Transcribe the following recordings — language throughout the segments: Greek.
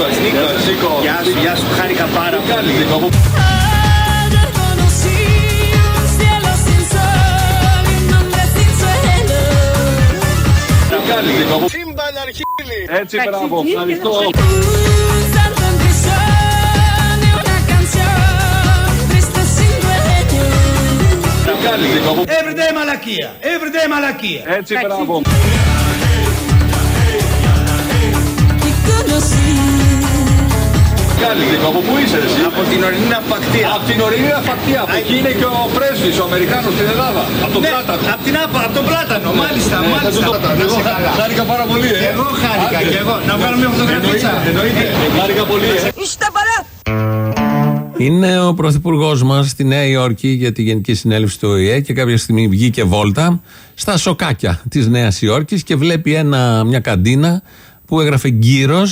Νίκος, Νίκος. Νίκος. Γεια σου, γεια σου, χάρηκα πάρα Τι κάνεις, πολύ. Νίκο, από Ayer conocí un cielo sin sol y un hombre sin suelo. Τι κάνεις, Νίκο, από Σύμπαν αρχίλη. Έτσι, μπράβο, ευχαριστώ. Un santo en prisión y una canción triste sin dueño. Τι κάνεις, Νίκο, από Everyday μαλακία. Everyday μαλακία. Έτσι, μπράβο. Y conocí Τι κάνεις, Νίκο, από πού είσαι εσύ; Από την ορεινή ναυπακτία. Από την ορεινή Αφακτία. Από εκεί είναι και ο πρέσβης, ο Αμερικάνος στην Ελλάδα. Από τον Ναι, Πλάτανο. απ' την άπα, από τον Πλάτανο. Μάλιστα, Ναι, θα μάλιστα. του το- Να Εγώ σε καλά. χάρηκα πάρα πολύ, ε. Εγώ χάρηκα Άντε. και εγώ. Να βγάλω μια φωτογραφίτσα. Εννοείται, εννοείται. Χάρηκα πολύ, ε. Είναι ο πρωθυπουργός μας στη Νέα Υόρκη για τη Γενική Συνέλευση του ΟΗΕ και κάποια στιγμή βγήκε βόλτα στα σοκάκια της Νέας Υόρκης και βλέπει ένα, μια καντίνα που έγραφε Γκύρο.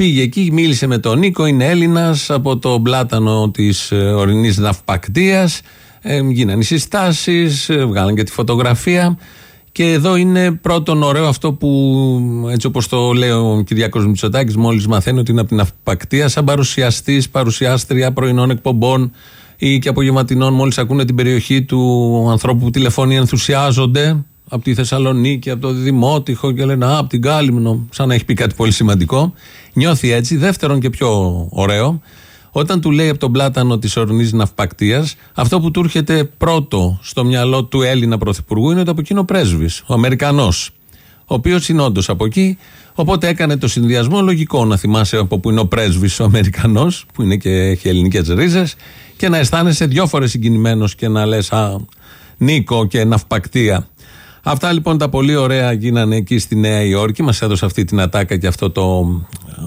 Πήγε εκεί, μίλησε με τον Νίκο, είναι Έλληνας από το πλάτανο της ορεινής ναυπακτίας. Ε, γίνανε οι συστάσεις, βγάλαν και τη φωτογραφία. Και εδώ είναι πρώτον ωραίο αυτό που, έτσι όπως το λέει ο Κυριάκος Μητσοτάκης, μόλις μαθαίνει ότι είναι από την αυπακτία, σαν παρουσιαστής, παρουσιάστρια πρωινών εκπομπών ή και απογευματινών, μόλις ακούνε την περιοχή του ανθρώπου που τηλεφωνεί, ενθουσιάζονται από τη Θεσσαλονίκη, από το Δημότυχο και λένε Α, από την Κάλυμνο, σαν να έχει πει κάτι πολύ σημαντικό. Νιώθει έτσι. Δεύτερον και πιο ωραίο, όταν του λέει από τον πλάτανο της ορεινής ναυπακτίας, αυτό που του έρχεται πρώτο στο μυαλό του Έλληνα Πρωθυπουργού είναι ότι από εκείνο πρέσβης, ο Αμερικανός. Ο οποίος είναι όντως από εκεί. Οπότε έκανε το συνδυασμό λογικό να θυμάσαι από που είναι ο πρέσβης ο Αμερικανός, που είναι και έχει ελληνικές ρίζες, και να αισθάνεσαι δυο φορές συγκινημένος και να λες Α, Νίκο και ναυπακτία. Αυτά λοιπόν τα πολύ ωραία γίνανε εκεί στη Νέα Υόρκη. Μας έδωσε αυτή την ατάκα και αυτό το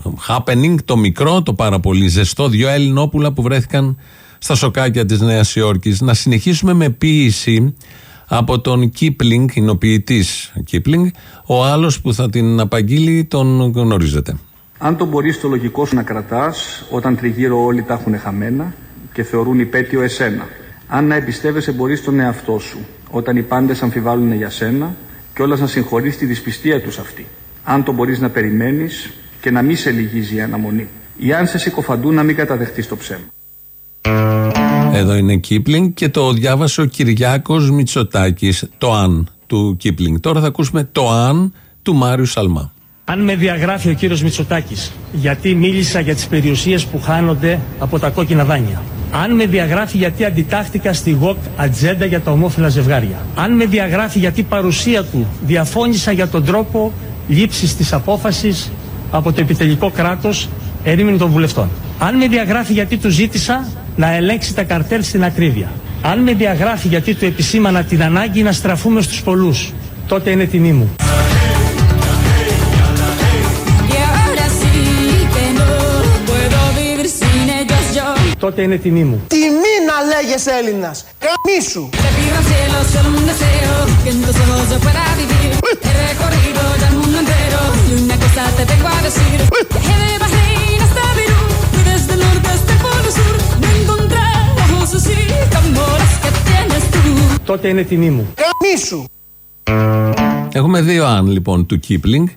ε, happening, το μικρό, το πάρα πολύ ζεστό. Δύο Ελληνόπουλα που βρέθηκαν στα σοκάκια της Νέας Υόρκης. Να συνεχίσουμε με ποίηση από τον Κίπλινγκ, είναι ο ποιητή Κίπλινγκ. Ο άλλος που θα την απαγγείλει τον γνωρίζετε. Αν τον μπορείς το λογικό σου να κρατάς όταν τριγύρω όλοι τα έχουν χαμένα και θεωρούν υπέτειο εσένα. Αν να εμπιστεύεσαι μπορείς τον εαυτό σου όταν οι πάντες αμφιβάλλουν για σένα και όλας να συγχωρείς τη δυσπιστία τους αυτή. Αν τον μπορείς να περιμένεις και να μην σε λυγίζει η αναμονή. Ή αν σε συκοφαντούν να μην καταδεχτείς το ψέμα. Εδώ είναι Κίπλινγκ και το διάβασε ο Κυριάκος Μητσοτάκης. Το αν του Κίπλινγκ. Τώρα θα ακούσουμε το αν του Μάριου Σαλμά. Αν με διαγράφει ο κύριος Μητσοτάκης γιατί μίλησα για τις περιουσίες που χάνονται από τα κόκκινα δάνεια. Αν με διαγράφει γιατί αντιτάχθηκα στη ΓΟΚ ατζέντα για τα ομόφυλα ζευγάρια. Αν με διαγράφει γιατί παρουσία του διαφώνησα για τον τρόπο λήψης της απόφασης από το επιτελικό κράτος ερήμην των βουλευτών. Αν με διαγράφει γιατί του ζήτησα να ελέγξει τα καρτέλ στην ακρίβεια. Αν με διαγράφει γιατί του επισήμανα την ανάγκη να στραφούμε στους πολλούς, τότε είναι τιμή μου. Me encontré ojos así como los que tienes tú. Τότε είναι τιμή μου. Καμίσου. Έχουμε δύο αν λοιπόν του Κίπλινγκ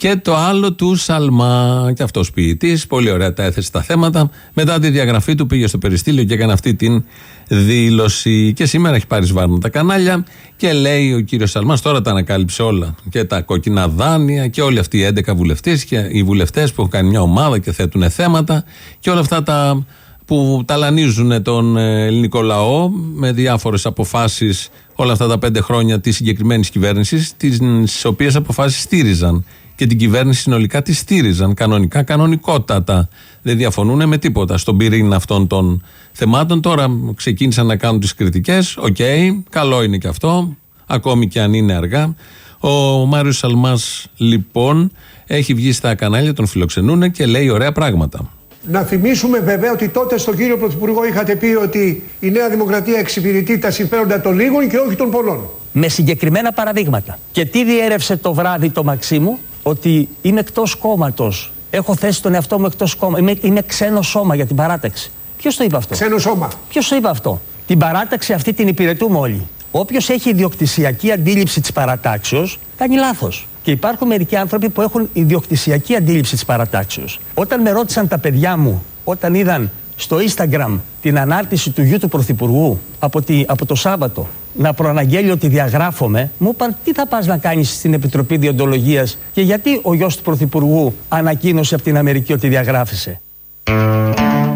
και το άλλο του Σαλμά. Και αυτός ποιητής. Πολύ ωραία τα έθεσε τα θέματα. Μετά τη διαγραφή του πήγε στο περιστήλιο και έκανε αυτή την δήλωση. Και σήμερα έχει πάρει σβάρνα τα κανάλια και λέει ο κύριος Σαλμάς, τώρα τα ανακάλυψε όλα. Και τα κόκκινα δάνεια και όλοι αυτοί οι 11 βουλευτές και οι βουλευτές που έχουν κάνει μια ομάδα και θέτουν θέματα και όλα αυτά τα που ταλανίζουν τον ε, ελληνικό λαό με διάφορες αποφάσεις όλα αυτά τα πέντε χρόνια της συγκεκριμένης κυβέρνησης τις οποίες αποφάσεις στήριζαν και την κυβέρνηση συνολικά τη στήριζαν κανονικά, κανονικότατα. Δεν διαφωνούν με τίποτα στον πυρήνα αυτών των θεμάτων. Τώρα ξεκίνησαν να κάνουν τις κριτικές. Οκ, καλό είναι και αυτό, ακόμη και αν είναι αργά. Ο Μάριος Σαλμάς λοιπόν έχει βγει στα κανάλια, τον φιλοξενούν και λέει ωραία πράγματα. Να θυμίσουμε βέβαια ότι τότε στον κύριο Πρωθυπουργό είχατε πει ότι η Νέα Δημοκρατία εξυπηρετεί τα συμφέροντα των λίγων και όχι των πολλών. με συγκεκριμένα παραδείγματα. Και τι διέρευσε το βράδυ το Μαξίμου, ότι είμαι εκτός κόμματος. Έχω θέσει τον εαυτό μου εκτός κόμμα. Είμαι, είμαι ξένο σώμα για την παράταξη. Ποιος το είπε αυτό; Ξένο σώμα. Ποιος το είπε αυτό; Την παράταξη αυτή την υπηρετούμε όλοι. Όποιος έχει ιδιοκτησιακή αντίληψη της παρατάξεως, κάνει λάθος. Και υπάρχουν μερικοί άνθρωποι που έχουν ιδιοκτησιακή αντίληψη της παρατάξεως. Όταν με ρώτησαν τα παιδιά μου, όταν είδαν στο Instagram την ανάρτηση του γιου του Πρωθυπουργού από, τη, από το Σάββατο να προαναγγέλει ότι διαγράφομαι, μου είπαν τι θα πας να κάνεις στην Επιτροπή Διοντολογίας και γιατί ο γιος του Πρωθυπουργού ανακοίνωσε από την Αμερική ότι διαγράφησε.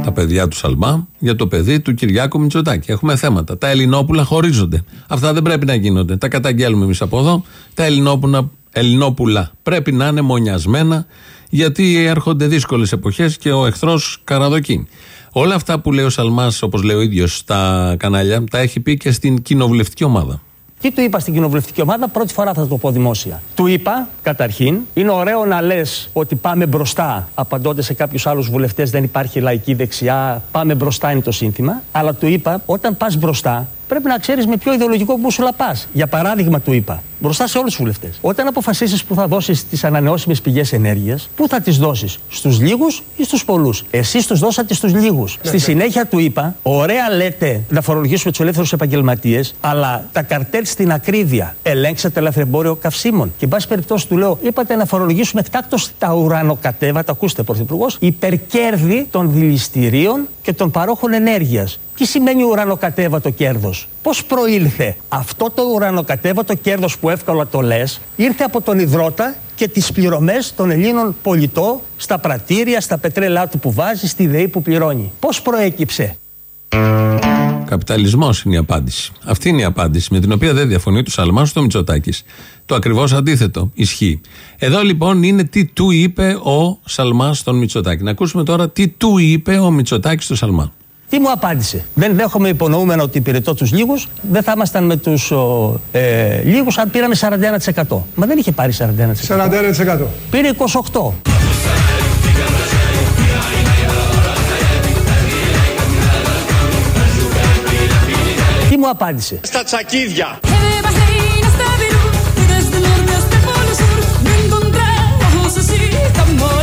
Τα παιδιά του Σαλμά για το παιδί του Κυριάκου Μητσοτάκη. Έχουμε θέματα. Τα Ελληνόπουλα χωρίζονται. Αυτά δεν πρέπει να γίνονται. Τα καταγγέλουμε εμείς από εδώ. Τα Ελληνόπουλα, Ελληνόπουλα πρέπει να είναι μονιασμένα γιατί έρχονται δύσκολες εποχές και ο εχθρός καραδοκεί. Όλα αυτά που λέει ο Σαλμάς, όπως λέει ο ίδιος στα κανάλια, τα έχει πει και στην κοινοβουλευτική ομάδα. Τι του είπα στην κοινοβουλευτική ομάδα, πρώτη φορά θα το πω δημόσια. Του είπα, καταρχήν, είναι ωραίο να λες ότι πάμε μπροστά, απαντώντας σε κάποιους άλλους βουλευτές, δεν υπάρχει λαϊκή δεξιά, πάμε μπροστά είναι το σύνθημα. Αλλά του είπα, όταν πας μπροστά, πρέπει να ξέρεις με ποιο ιδεολογικό μπούσουλα πας. Για παράδειγμα, του είπα, μπροστά σε όλους τους βουλευτές. Όταν αποφασίσεις που θα δώσεις τις ανανεώσιμες πηγές ενέργειας, πού θα τις δώσεις, στους λίγους ή στους πολλούς; Εσεί του δώσατε στους λίγους. Στη συνέχεια του είπα, ωραία λέτε να φορολογήσουμε τους ελεύθερους επαγγελματίες, αλλά τα καρτέλ στην ακρίβεια ελέγξατε ελευθερεμπόριο καυσίμων. Και, εν πάση περιπτώσει, του λέω, είπατε να φορολογήσουμε εκτάκτως τα ουρανοκατέβατα, ακούστε, Πρωθυπουργός, υπερκέρδη των δηληστηρίων και των παρόχων ενέργειας. Τι σημαίνει ουρανοκατέβατο κέρδος; Πώς προήλθε; Αυτό το ουρανοκατέβατο κέρδος που εύκολα το λες, ήρθε από τον υδρότα και τις πληρωμές των Ελλήνων πολιτών στα πρατήρια, στα πετρέλαιά του που βάζει, στη ΔΕΗ που πληρώνει. Πώς προέκυψε; Καπιταλισμός είναι η απάντηση. Αυτή είναι η απάντηση με την οποία δεν διαφωνεί του Σαλμά στο Μητσοτάκης. Το ακριβώς αντίθετο ισχύει. Εδώ λοιπόν είναι τι του είπε ο Σαλμά στον Μητσοτάκη. Να ακούσουμε τώρα τι του είπε ο Μητσοτάκης στον Σαλμά. Τι μου απάντησε. Δεν δέχομαι υπονοούμενο ότι υπηρετώ τους λίγους. Δεν θα ήμασταν με τους ε, λίγους αν πήραμε 41%. Μα δεν είχε πάρει 41%. 41%. Πήρε 28%.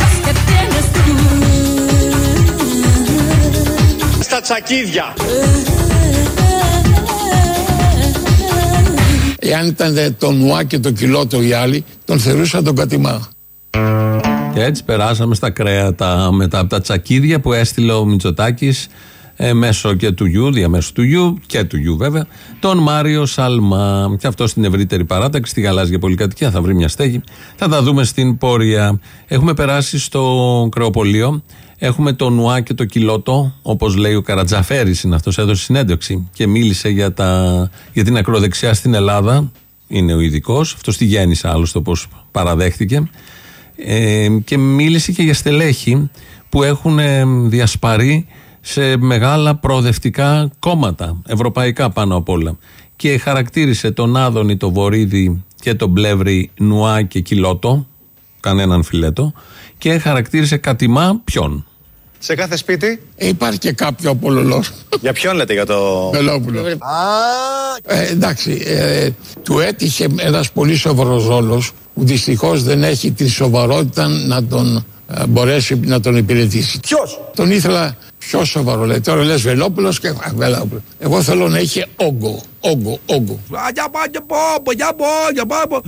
Las que tienes tú. Στα τσακίδια. Εάν ήταν το νουά και το κιλότο οι άλλοι, τον θεωρούσα τον κατημά. Και έτσι περάσαμε στα κρέατα μετά από τα τσακίδια που έστειλε ο Μητσοτάκης ε, μέσω και του γιου, διαμέσου του γιου και του γιου βέβαια, τον Μάριο Σαλμά. Και αυτό στην ευρύτερη παράταξη, στη γαλάζια πολυκατοικία, θα βρει μια στέγη. Θα τα δούμε στην πορεία. Έχουμε περάσει στο κρεοπολείο. Έχουμε το Νουά και το Κιλότο, όπως λέει ο Καρατζαφέρης, είναι αυτός, έδωσε συνέντευξη και μίλησε για, τα, για την ακροδεξιά στην Ελλάδα. Είναι ο ειδικός, αυτό τη γέννησε άλλωστε όπως παραδέχτηκε. Ε, και μίλησε και για στελέχη που έχουν ε, διασπαρεί σε μεγάλα προοδευτικά κόμματα, ευρωπαϊκά πάνω απ' όλα. Και χαρακτήρισε τον Άδωνη, τον Βορύδη και τον Πλεύρη Νουά και Κιλότο, κανέναν φιλέτο, και χαρακτήρισε κατημά ποιον; Σε κάθε σπίτι; Ε, υπάρχει και κάποιο απολολό. Για ποιον λέτε για το. Βελόπουλο. Ε, εντάξει, ε, του έτυχε ένας πολύ σοβαρός ρόλος που δυστυχώς δεν έχει τη σοβαρότητα να τον ε, μπορέσει να τον υπηρετήσει. Ποιος; Τον ήθελα πιο σοβαρό. Λέει, τώρα λες Βελόπουλος και α, Βελόπουλο. Εγώ θέλω να είχε όγκο. Όγκο, όγκο.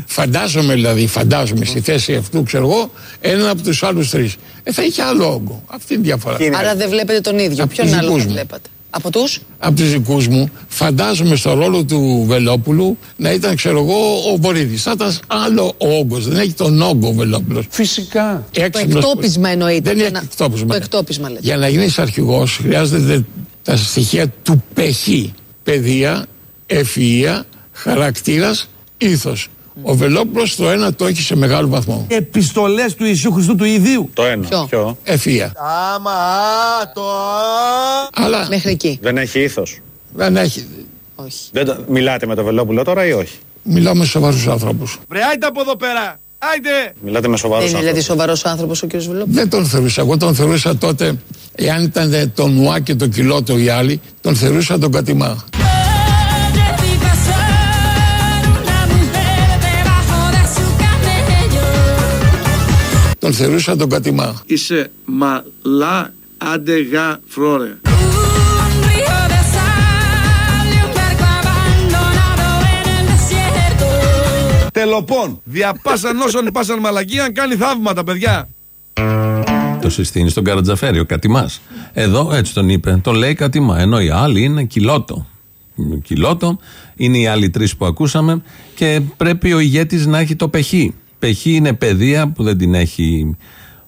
Φαντάζομαι δηλαδή, φαντάζομαι στη θέση αυτού, ξέρω εγώ, έναν από τους άλλους τρεις. Ε, θα είχε άλλο όγκο. Αυτή είναι η διαφορά. Άρα δεν βλέπετε τον ίδιο. Από Ποιον τους άλλο δικούς θα μου. βλέπατε; Από τους; Από τους δικούς μου, φαντάζομαι στο ρόλο του Βελόπουλου να ήταν, ξέρω εγώ, ο Βορύδης. Θα ήταν άλλο ο όγκος. Δεν έχει τον όγκο ο Βελόπουλος. Φυσικά. Το εκτόπισμα εννοείται. Δεν Για είναι να- εκτόπισμα. Το εκτόπισμα λέτε. Για να γίνεις αρχηγός χρειάζεται τα στοιχεία του πεχή. Παιδεία, ευφυΐα, χαρακτήρας, ήθος. Ο Βελόπουλος το ένα το έχει σε μεγάλο βαθμό. Επιστολές του Ιησού Χριστού του Ιδίου. Το ένα. Ποιο; Ποιο; Ευφυΐα. Άμα, το. Αλλά Μέχρι εκεί. Δεν έχει ήθος. δεν έχει. Όχι. Δεν το... Μιλάτε με τον Βελόπουλο τώρα ή όχι; Μιλάω με σοβαρούς άνθρωπους. Βρε, άιντε από εδώ πέρα. Άιντε. Μιλάτε με Δεν σοβαρούς είναι δηλαδή άνθρωπους. σοβαρός άνθρωπος ο κ. Βελόπουλος; Δεν τον θεωρούσα. Εγώ τον θεωρούσα τότε, εάν ήταν το νουά και το κιλότο οι άλλοι, τον θεωρούσα τον κατημά. Τον θεωρούσα τον κατημά. Είσαι μαλά αντεγά φρόρε. Un río de sal y un barco abandonado en el desierto. Τελοπών. Διαπάσαν όσων πάσαν μαλακίαν κάνει θαύματα, παιδιά. Το συστήνει στον Καρατζαφέρη, ο Κατημάς. Εδώ έτσι τον είπε. Τον λέει Κατημά. Ενώ οι άλλοι είναι κιλότο. Κιλότο. Είναι οι άλλοι τρεις που ακούσαμε. Και πρέπει ο ηγέτης να έχει το πεχή. Πεχή είναι παιδεία που δεν την έχει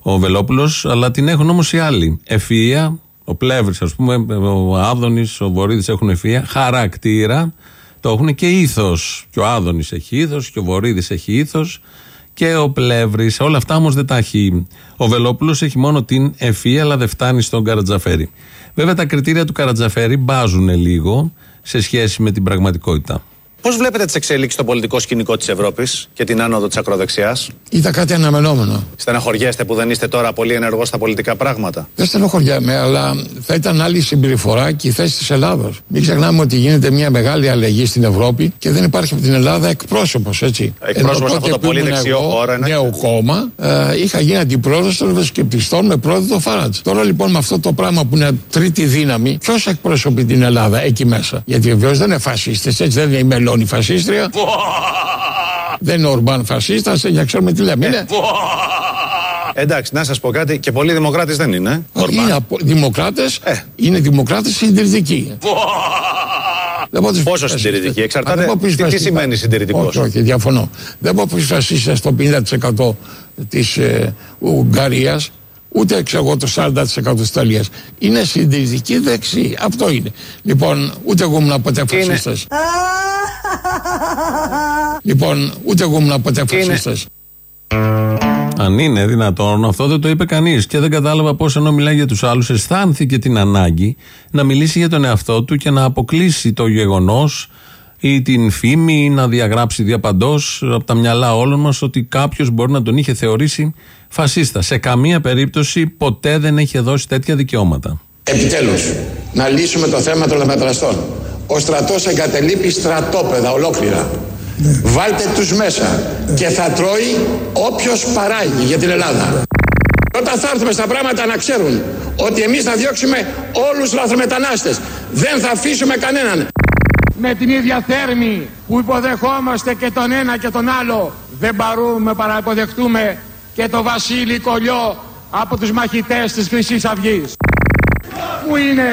ο Βελόπουλος, αλλά την έχουν όμως οι άλλοι. Ευφυα, ο Πλεύρης, ας πούμε, ο Άδωνης, ο Βορύδης έχουν ευφυα. Χαρακτήρα. Το έχουν και ήθος. Και ο Άδωνης έχει ήθος και ο Βορύδης έχει ήθος και ο Πλεύρης. Όλα αυτά όμως δεν τα έχει. Ο Βελόπουλος έχει μόνο την ευφυα, αλλά δεν φτάνει στον Καρατζαφέρη. Βέβαια τα κριτήρια του Καρατζαφέρη μπάζουν λίγο σε σχέση με την πραγματικότητα. Πώς βλέπετε τις εξελίξεις στο πολιτικό σκηνικό της Ευρώπης και την άνοδο της ακροδεξιάς, Ήταν κάτι αναμενόμενο. Στεναχωριέστε που δεν είστε τώρα πολύ ενεργός στα πολιτικά πράγματα. Δεν στενοχωριέμαι, αλλά θα ήταν άλλη συμπεριφορά και η θέση της Ελλάδος. Μην ξεχνάμε ότι γίνεται μια μεγάλη αλλαγή στην Ευρώπη και δεν υπάρχει από την Ελλάδα εκπρόσωπος, έτσι. Εκπρόσωπος Ενώ αυτό τότε το που πολύ ήμουν δεξιό εγώ, χώρο, ένα- Νέο κόμμα, ε, είχα γίνει αντιπρόεδρος των ευρωσκεπτιστών με πρόεδρο το Φάραντς. Τώρα λοιπόν με αυτό το πράγμα που είναι τρίτη δύναμη, ποιος εκπροσωπεί την Ελλάδα εκεί μέσα; Γιατί βεβαίως δεν είναι φασίστες, έτσι δεν είναι η Μελώνη φασίστρια. δεν είναι ο Ορμπάν φασίστα, για ξέρουμε τι λέμε. Είναι, Εντάξει, να σα πω κάτι, και πολλοί δημοκράτε δεν είναι. είναι δημοκράτε, είναι δημοκράτε συντηρητικοί. Δεν μπορώ να τους Πόσο πεις συντηρητικοί, φασίστες. εξαρτάται Α, δεν μπορώ να πεις τι- τι φασίστες. σημαίνει συντηρητικός. Όχι, όχι, διαφωνώ. Δεν μπορώ να πεις φασίστες στο 50% της ε, Ουγγαρίας, ούτε ξέρω εγώ το 40% της Ιταλίας. Είναι συντηρητική δεξί. Αυτό είναι. Λοιπόν, ούτε εγώ ήμουν ποτέ Είναι- φασίστας. Λοιπόν, ούτε εγώ ήμουν ποτέ Είναι- φασίστας. Αν είναι δυνατόν, αυτό δεν το είπε κανείς. Και δεν κατάλαβα πώς ενώ μιλάει για τους άλλους, αισθάνθηκε την ανάγκη να μιλήσει για τον εαυτό του και να αποκλείσει το γεγονός ή την φήμη ή να διαγράψει διαπαντός από τα μυαλά όλων μας ότι κάποιος μπορεί να τον είχε θεωρήσει φασίστα. Σε καμία περίπτωση ποτέ δεν έχει δώσει τέτοια δικαιώματα. Επιτέλους, να λύσουμε το θέμα των λαμετραστών. Ο στρατός εγκατελείπει στρατόπεδα ολόκληρα. Βάλτε τους μέσα και θα τρώει όποιος παράγει για την Ελλάδα. Όταν θα έρθουμε στα πράγματα να ξέρουν ότι εμείς θα διώξουμε όλους τους λαθρομετανάστες. Δεν θα αφήσουμε κανέναν. με την ίδια θέρμη που υποδεχόμαστε και τον ένα και τον άλλο δεν μπορούμε παρά να υποδεχτούμε και το Βασίλη Κολλιό από τους μαχητές της Χρυσής Αυγής που είναι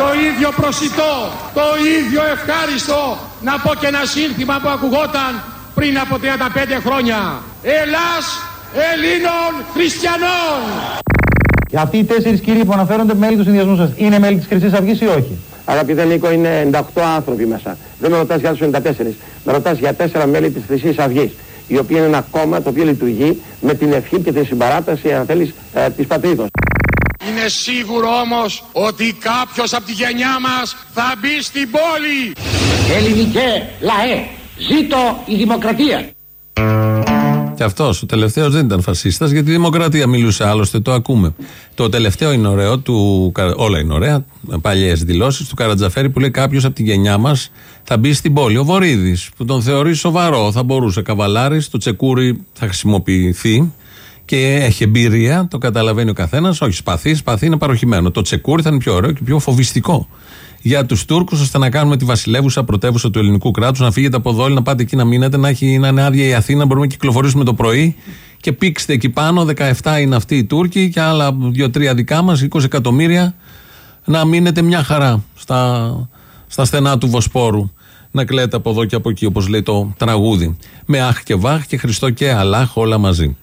το ίδιο προσιτό, το ίδιο ευχάριστο να πω και ένα σύνθημα που ακουγόταν πριν από 35 χρόνια Ελλάς Ελλήνων Χριστιανών Και αυτοί οι τέσσερις κύριοι που αναφέρονται μέλη του συνδυασμού σας είναι μέλη της Χρυσής Αυγής ή όχι; Αγαπητέ Νίκο, είναι 98 άνθρωποι μέσα. Δεν με ρωτάς για τους 94. Με ρωτάς για τέσσερα μέλη της Χρυσής Αυγής. Η οποία είναι ένα κόμμα το οποίο λειτουργεί με την ευχή και τη συμπαράταση, αν θέλεις, ε, της πατρίδος. Είναι σίγουρο όμως ότι κάποιος από τη γενιά μας θα μπει στην πόλη. Ελληνικέ λαέ, ζήτω η δημοκρατία. Και αυτός ο τελευταίος δεν ήταν φασίστας, γιατί η δημοκρατία μιλούσε άλλωστε, το ακούμε. Το τελευταίο είναι ωραίο, του, όλα είναι ωραία, παλιές δηλώσεις του Καρατζαφέρη που λέει κάποιος από τη γενιά μας θα μπει στην πόλη. Ο Βορύδης, που τον θεωρεί σοβαρό, θα μπορούσε καβαλάρης, το τσεκούρι θα χρησιμοποιηθεί και έχει εμπειρία, το καταλαβαίνει ο καθένας. Όχι σπαθί, σπαθί είναι παροχημένο. Το τσεκούρι θα είναι πιο ωραίο και πιο φοβιστικό για τους Τούρκους, ώστε να κάνουμε τη βασιλεύουσα πρωτεύουσα του ελληνικού κράτους, να φύγετε από εδώ, να πάτε εκεί να μείνετε, να, έχει, να είναι άδεια η Αθήνα, μπορούμε να κυκλοφορήσουμε το πρωί και πήξτε εκεί πάνω. 17 είναι αυτοί οι Τούρκοι και άλλα 2-3 δικά μας, 20 εκατομμύρια, να μείνετε μια χαρά στα, στα στενά του Βοσπόρου. Να κλαίτε από εδώ και από εκεί, όπως λέει το τραγούδι. Με αχ και βάχ και Χριστό και Αλάχ όλα μαζί.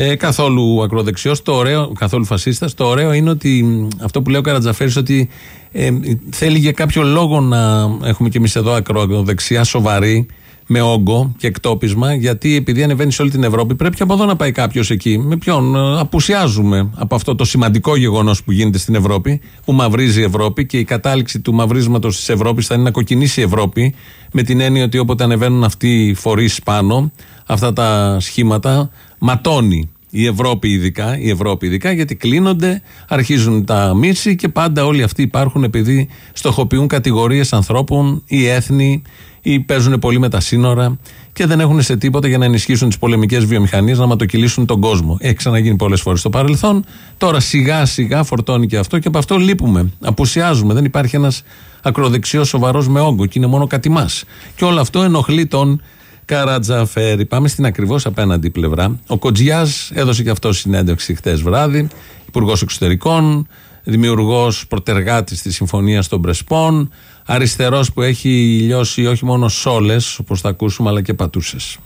Ε, καθόλου ακροδεξιός, το ωραίο, καθόλου φασίστας. Το ωραίο είναι ότι μ, αυτό που λέει ο Καρατζαφέρης, ότι ε, θέλει για κάποιο λόγο να έχουμε κι εμείς εδώ ακροδεξιά σοβαρή, με όγκο και εκτόπισμα, γιατί επειδή ανεβαίνει σε όλη την Ευρώπη, πρέπει και από εδώ να πάει κάποιος εκεί. Με ποιον, ε, απουσιάζουμε από αυτό το σημαντικό γεγονός που γίνεται στην Ευρώπη, που μαυρίζει η Ευρώπη και η κατάληξη του μαυρίσματος της Ευρώπης θα είναι να κοκκινήσει η Ευρώπη, με την έννοια ότι όποτε ανεβαίνουν αυτοί οι φορείς πάνω, αυτά τα σχήματα, ματώνει Η Ευρώπη ειδικά, η Ευρώπη ειδικά, γιατί κλείνονται, αρχίζουν τα μίση και πάντα όλοι αυτοί υπάρχουν επειδή στοχοποιούν κατηγορίες ανθρώπων ή έθνη ή παίζουν πολύ με τα σύνορα και δεν έχουν σε τίποτα για να ενισχύσουν τις πολεμικές βιομηχανίες, να ματοκυλήσουν τον κόσμο. Έχει ξαναγίνει πολλές φορές στο παρελθόν. Τώρα σιγά σιγά φορτώνει και αυτό και από αυτό λείπουμε. Απουσιάζουμε. Δεν υπάρχει ένας ακροδεξιός σοβαρός με όγκο και είναι μόνο κατημά. Και όλο αυτό ενοχλεί τον Καρατζαφέρη. Πάμε στην ακριβώς απέναντι πλευρά. Ο Κοτζιάς έδωσε και αυτό συνέντευξη χτε βράδυ. Υπουργός Εξωτερικών, δημιουργός πρωτεργάτη της Συμφωνίας των Πρεσπών, αριστερός που έχει λιώσει όχι μόνο σόλες, όπως θα ακούσουμε, αλλά και πατούσες.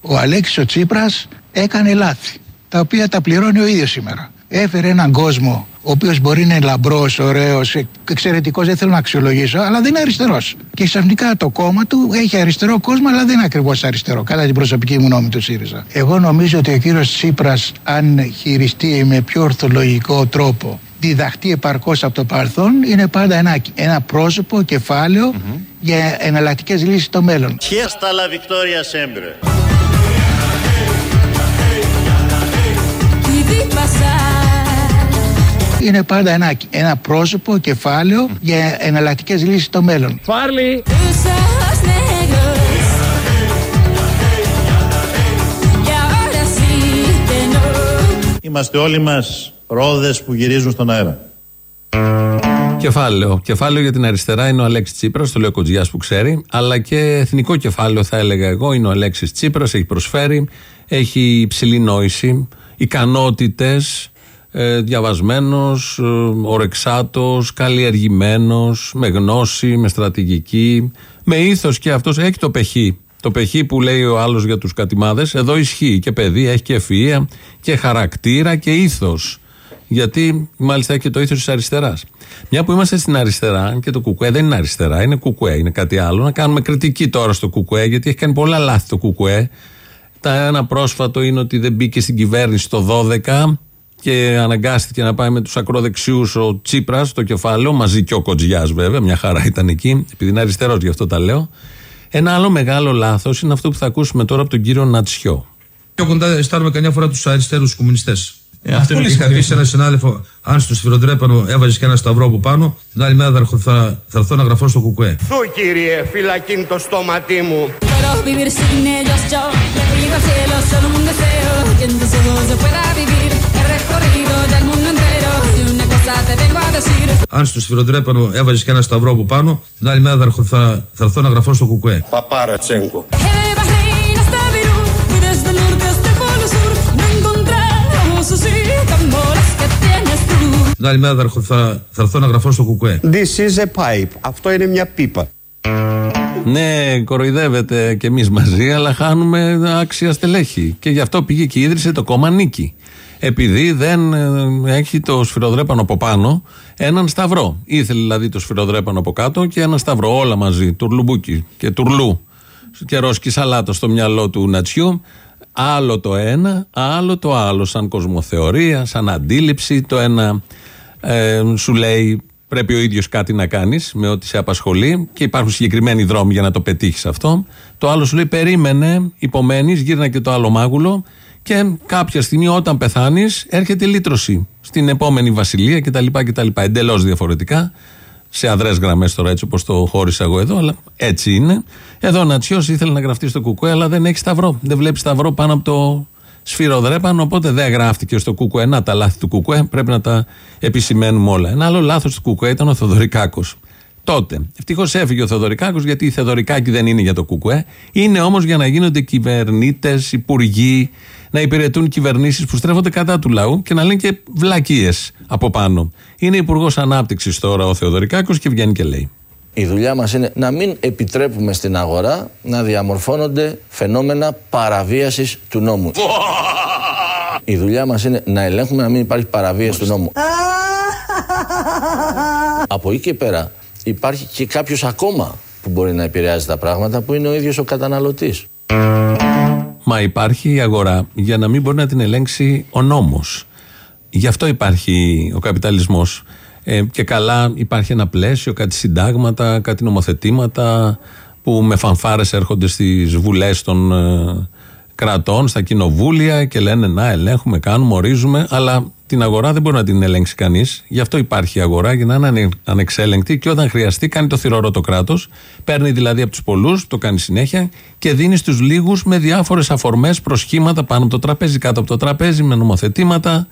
Ο Αλέξης ο Τσίπρας έκανε λάθη, τα οποία τα πληρώνει ο ίδιος σήμερα. Έφερε έναν κόσμο ο οποίος μπορεί να είναι λαμπρός, ωραίος, ε, εξαιρετικός, δεν θέλω να αξιολογήσω, αλλά δεν είναι αριστερός. Και ξαφνικά το κόμμα του έχει αριστερό κόσμο, αλλά δεν είναι ακριβώς αριστερό, κατά την προσωπική μου νόμη του ΣΥΡΙΖΑ. Εγώ νομίζω ότι ο κύριος Τσίπρας, αν χειριστεί με πιο ορθολογικό τρόπο, διδαχτεί επαρκώς από το παρελθόν, είναι πάντα ένα, ένα πρόσωπο, κεφάλαιο για εναλλακτικές λύσεις στο μέλλον. Fiesta la victoria sempre. Είναι πάντα ένα, ένα πρόσωπο, κεφάλαιο για εναλλακτικές λύσεις στο μέλλον. Φάρλι! Είμαστε όλοι μας ρόδες που γυρίζουν στον αέρα. Κεφάλαιο. Κεφάλαιο για την αριστερά είναι ο Αλέξης Τσίπρας, το λέω Κοτζιά που ξέρει, αλλά και εθνικό κεφάλαιο θα έλεγα εγώ είναι ο Αλέξης Τσίπρας, έχει προσφέρει, έχει υψηλή νόηση, ικανότητες, ε, διαβασμένος, ε, ορεξάτος, καλλιεργημένος, με γνώση, με στρατηγική, με ήθος και αυτός έχει το πεχή. Το πεχή που λέει ο άλλος για τους κατημάδε, εδώ ισχύει και παιδί, έχει και ευφυα και χαρακτήρα και ήθος. Γιατί μάλιστα έχει και το ήθος της αριστεράς. Μια που είμαστε στην αριστερά και το κουκουέ δεν είναι αριστερά, είναι κουκουέ, είναι κάτι άλλο. Να κάνουμε κριτική τώρα στο κουκουέ, γιατί έχει κάνει πολλά λάθη το κουκουέ. Τα ένα πρόσφατο είναι ότι δεν μπήκε στην κυβέρνηση το 12 και αναγκάστηκε να πάει με του ακροδεξιού ο Τσίπρα στο κεφάλαιο, μαζί και ο Κοτζιά βέβαια, μια χαρά ήταν εκεί, επειδή είναι αριστερό, γι' αυτό τα λέω. Ένα άλλο μεγάλο λάθο είναι αυτό που θα ακούσουμε τώρα από τον κύριο Νατσιό. Πιο κοντά αισθάνομαι καμιά φορά του αριστερού κομμουνιστέ. Ε, αυτό είναι είχα πει σε ένα συνάδελφο, αν στο σφυροτρέπανο έβαζε και ένα σταυρό από πάνω, την άλλη μέρα θα, έρχω- θα, θα έρθω να γραφώ στο κουκουέ. Θου κύριε, φυλακίν το στόματί μου. Quiero vivir sin ellos yo Le pido al cielo solo un deseo Que en tus ojos yo pueda vivir Αν στο σφυροτρέπανο έβαζες και ένα σταυρό από πάνω, την άλλη μέρα θα, έρχω- θα, θα έρθω να γραφώ στο κουκουέ. Παπάρα Τσέγκο. De Bahrein hasta Perú Y desde el norte hasta el polo sur No encontramos así Como las que tienes tú Την άλλη μέρα θα, έρχω- θα, θα έρθω να γραφώ στο κουκουέ. This is a pipe. Αυτό είναι μια πίπα. Ναι, κοροϊδεύεται και εμείς μαζί, αλλά χάνουμε άξια στελέχη. Και γι' αυτό πήγε και ίδρυσε το κόμμα Νίκη. Επειδή δεν ε, έχει το σφυροδρέπανο από πάνω έναν σταυρό. Ήθελε δηλαδή το σφυροδρέπανο από κάτω και έναν σταυρό. Όλα μαζί. Τουρλουμπούκι και τουρλού. Και ρόσκι σαλάτα στο μυαλό του Νατσιού. Άλλο το ένα, άλλο το άλλο. Σαν κοσμοθεωρία, σαν αντίληψη. Το ένα ε, σου λέει πρέπει ο ίδιος κάτι να κάνεις με ό,τι σε απασχολεί και υπάρχουν συγκεκριμένοι δρόμοι για να το πετύχεις αυτό. Το άλλο σου λέει περίμενε, υπομένεις, γύρνα και το άλλο μάγουλο και κάποια στιγμή όταν πεθάνεις έρχεται η λύτρωση στην επόμενη βασιλεία κτλ. κτλ. Εντελώς διαφορετικά. Σε αδρές γραμμές τώρα, έτσι όπως το χώρισα εγώ εδώ, αλλά έτσι είναι. Εδώ ο Νατσιός ήθελε να γραφτεί στο κουκουέ, αλλά δεν έχει σταυρό. Δεν βλέπει σταυρό πάνω από το σφυροδρέπανο, οπότε δεν γράφτηκε στο Κουκουέ. Να τα λάθη του Κουκουέ, πρέπει να τα επισημαίνουμε όλα. Ένα άλλο λάθος του Κουκουέ ήταν ο Θοδωρικάκος. Τότε. Ευτυχώς έφυγε ο Θοδωρικάκο, γιατί η Θεδωρικάκη δεν είναι για το Κουκουέ. Είναι όμως για να γίνονται κυβερνήτες, υπουργοί, να υπηρετούν κυβερνήσεις που στρέφονται κατά του λαού και να λένε και βλακίες από πάνω. Είναι υπουργός Ανάπτυξης τώρα ο Θεοδωρικάκος και βγαίνει και λέει. Η δουλειά μας είναι να μην επιτρέπουμε στην αγορά να διαμορφώνονται φαινόμενα παραβίασης του νόμου. Η δουλειά μας είναι να ελέγχουμε να μην υπάρχει παραβίαση του νόμου. Από εκεί και πέρα υπάρχει και κάποιος ακόμα που μπορεί να επηρεάζει τα πράγματα που είναι ο ίδιος ο καταναλωτής. Μα υπάρχει η αγορά για να μην μπορεί να την ελέγξει ο νόμος. Γι' αυτό υπάρχει ο καπιταλισμός. Ε, και καλά υπάρχει ένα πλαίσιο, κάτι συντάγματα, κάτι νομοθετήματα που με φανφάρες έρχονται στις βουλές των ε, κρατών στα κοινοβούλια και λένε να ελέγχουμε, κάνουμε, ορίζουμε, αλλά την αγορά δεν μπορεί να την ελέγξει κανείς. Γι' αυτό υπάρχει η αγορά, για να είναι ανε- ανεξέλεγκτη και όταν χρειαστεί κάνει το θηρορό το κράτος. Παίρνει δηλαδή από τους πολλούς, το κάνει συνέχεια και δίνει στους λίγους με διάφορες αφορμές, προσχήματα πάνω από το τραπέζι, κάτω από το τραπέζι, με νομοθετήματα,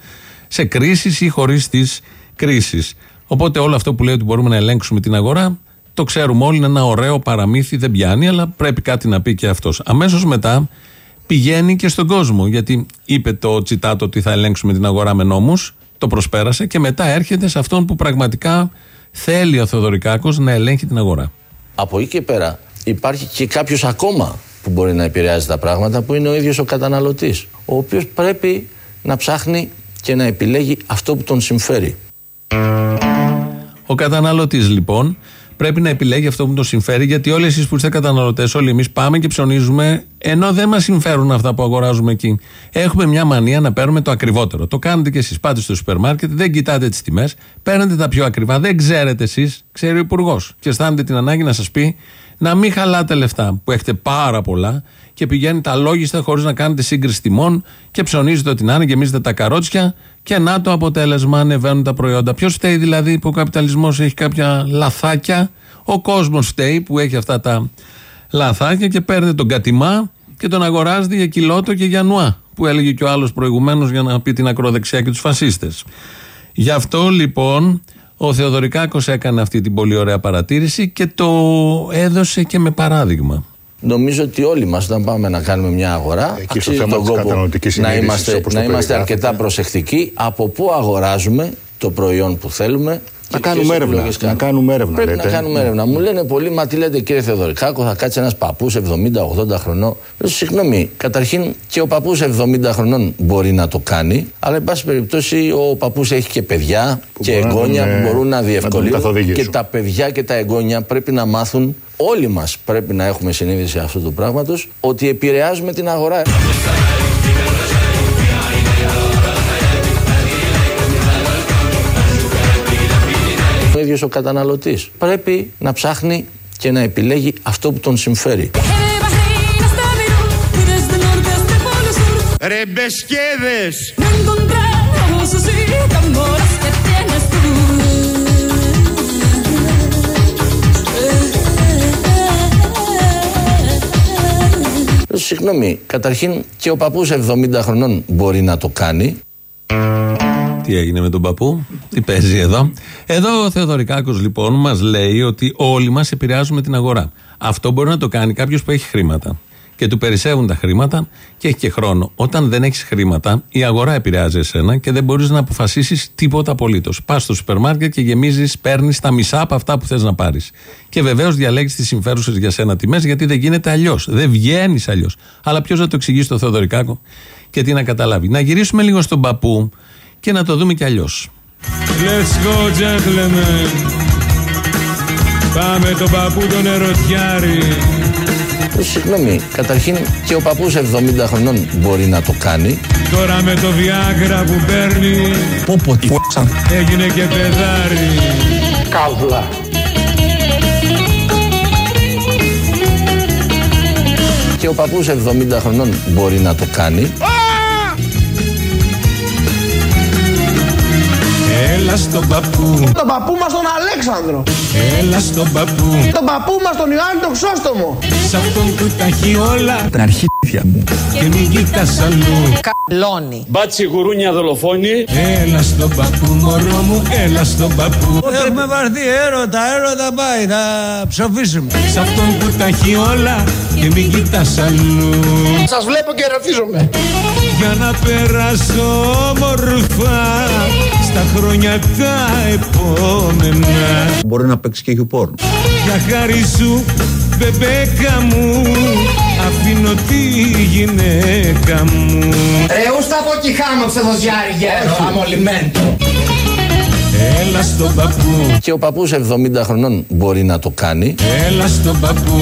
σε κρίσεις ή χωρίς τις κρίσεις. Οπότε όλο αυτό που λέει ότι μπορούμε να ελέγξουμε την αγορά, το ξέρουμε όλοι, είναι ένα ωραίο παραμύθι, δεν πιάνει, αλλά πρέπει κάτι να πει και αυτός. Αμέσως μετά πηγαίνει και στον κόσμο. Γιατί είπε το τσιτάτο ότι θα ελέγξουμε την αγορά με νόμους, το προσπέρασε και μετά έρχεται σε αυτόν που πραγματικά θέλει ο Θεοδωρικάκος να ελέγχει την αγορά. Από εκεί και πέρα υπάρχει και κάποιος ακόμα που μπορεί να επηρεάζει τα πράγματα που είναι ο ίδιος ο καταναλωτής ο οποίος πρέπει να ψάχνει και να επιλέγει αυτό που τον συμφέρει. Ο καταναλωτής λοιπόν πρέπει να επιλέγει αυτό που τον συμφέρει, γιατί όλοι εσείς που είστε καταναλωτές, όλοι εμείς πάμε και ψωνίζουμε, ενώ δεν μας συμφέρουν αυτά που αγοράζουμε εκεί. Έχουμε μια μανία να παίρνουμε το ακριβότερο. Το κάνετε κι εσείς. Πάτε στο σούπερ μάρκετ, δεν κοιτάτε τις τιμές, παίρνετε τα πιο ακριβά. Δεν ξέρετε εσείς, ξέρει ο υπουργός. Και αισθάνετε την ανάγκη να σας πει να μην χαλάτε λεφτά, που έχετε πάρα πολλά και πηγαίνετε αλόγιστα χωρίς να κάνετε σύγκριση τιμών και ψωνίζετε ό,τι να είναι, γεμίζετε τα καρότσια και να το αποτέλεσμα ανεβαίνουν τα προϊόντα. Ποιος φταίει δηλαδή που ο καπιταλισμός έχει κάποια λαθάκια, ο κόσμος φταίει που έχει αυτά τα λαθάκια και παίρνει τον κατημά και τον αγοράζεται για κιλότο και για νουά, που έλεγε και ο άλλος προηγουμένως για να πει την ακροδεξιά και τους φασίστες. Γι' αυτό λοιπόν ο Θεοδωρικάκος έκανε αυτή την πολύ ωραία παρατήρηση και το έδωσε και με παράδειγμα. Νομίζω ότι όλοι μας όταν πάμε να κάνουμε μια αγορά Εκεί στο αξίζει θέμα τον της κόπο καταναλωτικής να συνείδησης, είμαστε, όπως το να είμαστε περιγράφετε. αρκετά προσεκτικοί από πού αγοράζουμε το προϊόν που θέλουμε Να και κάνουμε ποιες έρευνα, επιλογές να κάνουμε. κάνουμε έρευνα, Πρέπει λέτε. να κάνουμε έρευνα. Μου λένε πολλοί, μα τι λέτε κύριε Θεοδωρικάκο, θα κάτσει ένας παππούς 70-80 χρονών. Λέω, συγγνώμη, καταρχήν και ο παππούς 70 χρονών μπορεί να το κάνει, αλλά εν πάση περιπτώσει ο παππούς έχει και παιδιά και μπορούν να εγγόνια τον, ε, που μπορούν να να τον διευκολύνουν. καθοδηγήσουν. Και τα παιδιά και τα εγγόνια πρέπει να μάθουν, όλοι μας πρέπει να έχουμε συνείδηση αυτού του πράγματος, ότι επηρεάζουμε την αγορά. Ο ίδιος ο καταναλωτής πρέπει να ψάχνει και να επιλέγει αυτό που τον συμφέρει. Bahrein Συγγνώμη, καταρχήν και ο παππούς 70 χρονών μπορεί να το κάνει. Τι έγινε με τον παππού, τι παίζει εδώ; Εδώ ο Θεοδωρικάκος λοιπόν μας λέει ότι όλοι μας επηρεάζουμε την αγορά. Αυτό μπορεί να το κάνει κάποιος που έχει χρήματα. Και του περισσεύουν τα χρήματα και έχει και χρόνο. Όταν δεν έχεις χρήματα, η αγορά επηρεάζει εσένα και δεν μπορείς να αποφασίσεις τίποτα απολύτως. Πας στο σούπερ μάρκετ και γεμίζεις, παίρνεις τα μισά από αυτά που θες να πάρεις. Και βεβαίως διαλέγεις τις συμφέρουσες για σένα τιμές, γιατί δεν γίνεται αλλιώς. Δεν βγαίνεις αλλιώς. Αλλά ποιος θα το εξηγήσει στο Θεοδωρικάκο και τι να καταλάβει. Να γυρίσουμε λίγο στον παππού και να το δούμε κι αλλιώς. Let's go gentlemen Πάμε τον παππού τον ερωτιάρη Λέω, Συγγνώμη, καταρχήν και ο παππούς 70 χρονών μπορεί να το κάνει. Τώρα με το Viagra που παίρνει Πω πω, τι Έγινε και παιδάρι Καύλα. Και ο παππούς 70 χρονών μπορεί να το κάνει. Έλα στον παππού Τον παππού μας τον Αλέξανδρο. Έλα στον παππού Τον παππού μας τον Ιωάννη τον Ξώστομο. Σ' αυτόν που τα έχει όλα Τα αρχίδια μου. Και μην κοιτάς αλλού Καλώνει. Μπάτσι γουρούνια δολοφόνη Έλα στον παππού μωρό μου Έλα στον παππού Έχουμε βαρθεί έρωτα, έρωτα πάει, θα ψοφήσουμε. Σ' αυτόν που τα έχει όλα Και μην κοιτάς αλλού Σας βλέπω και ερωτίζομαι. Για να περάσω όμορφα Στα χρόνια τα επόμενα Μπορεί να παίξεις και γιουπόρν. Για χάρη σου μπεμπέκα μου Αφήνω τη γυναίκα μου Ρε ούστα από εκεί χάμω ξεδοζιάρι γέρο. Αμολυμέντο. Έλα στον παππού Και ο παππούς 70 χρονών μπορεί να το κάνει. Έλα στον παππού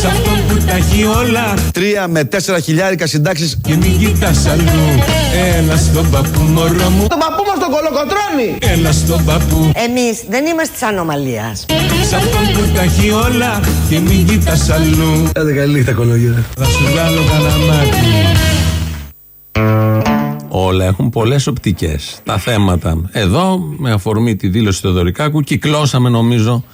Σ' αυτόν που τα έχει όλα Τρία με τέσσερα χιλιάρικα συντάξεις. Και μην κοιτάς αλλού Έλα στον παππού μωρό μου Τον παππού μας τον κολοκοτρώνει. Έλα στον παππού Εμείς δεν είμαστε της ανομαλίας. Σ' αυτόν που τα έχει όλα Και μην κοιτάς αλλού Άντε καλή νύχτα κολόγερα. Θα σου βγάλω κανένα μάτι Όλα έχουν πολλές οπτικές. Τα θέματα. Εδώ, με αφορμή τη δήλωση του Δωρικάκου, κυκλώσαμε νομίζω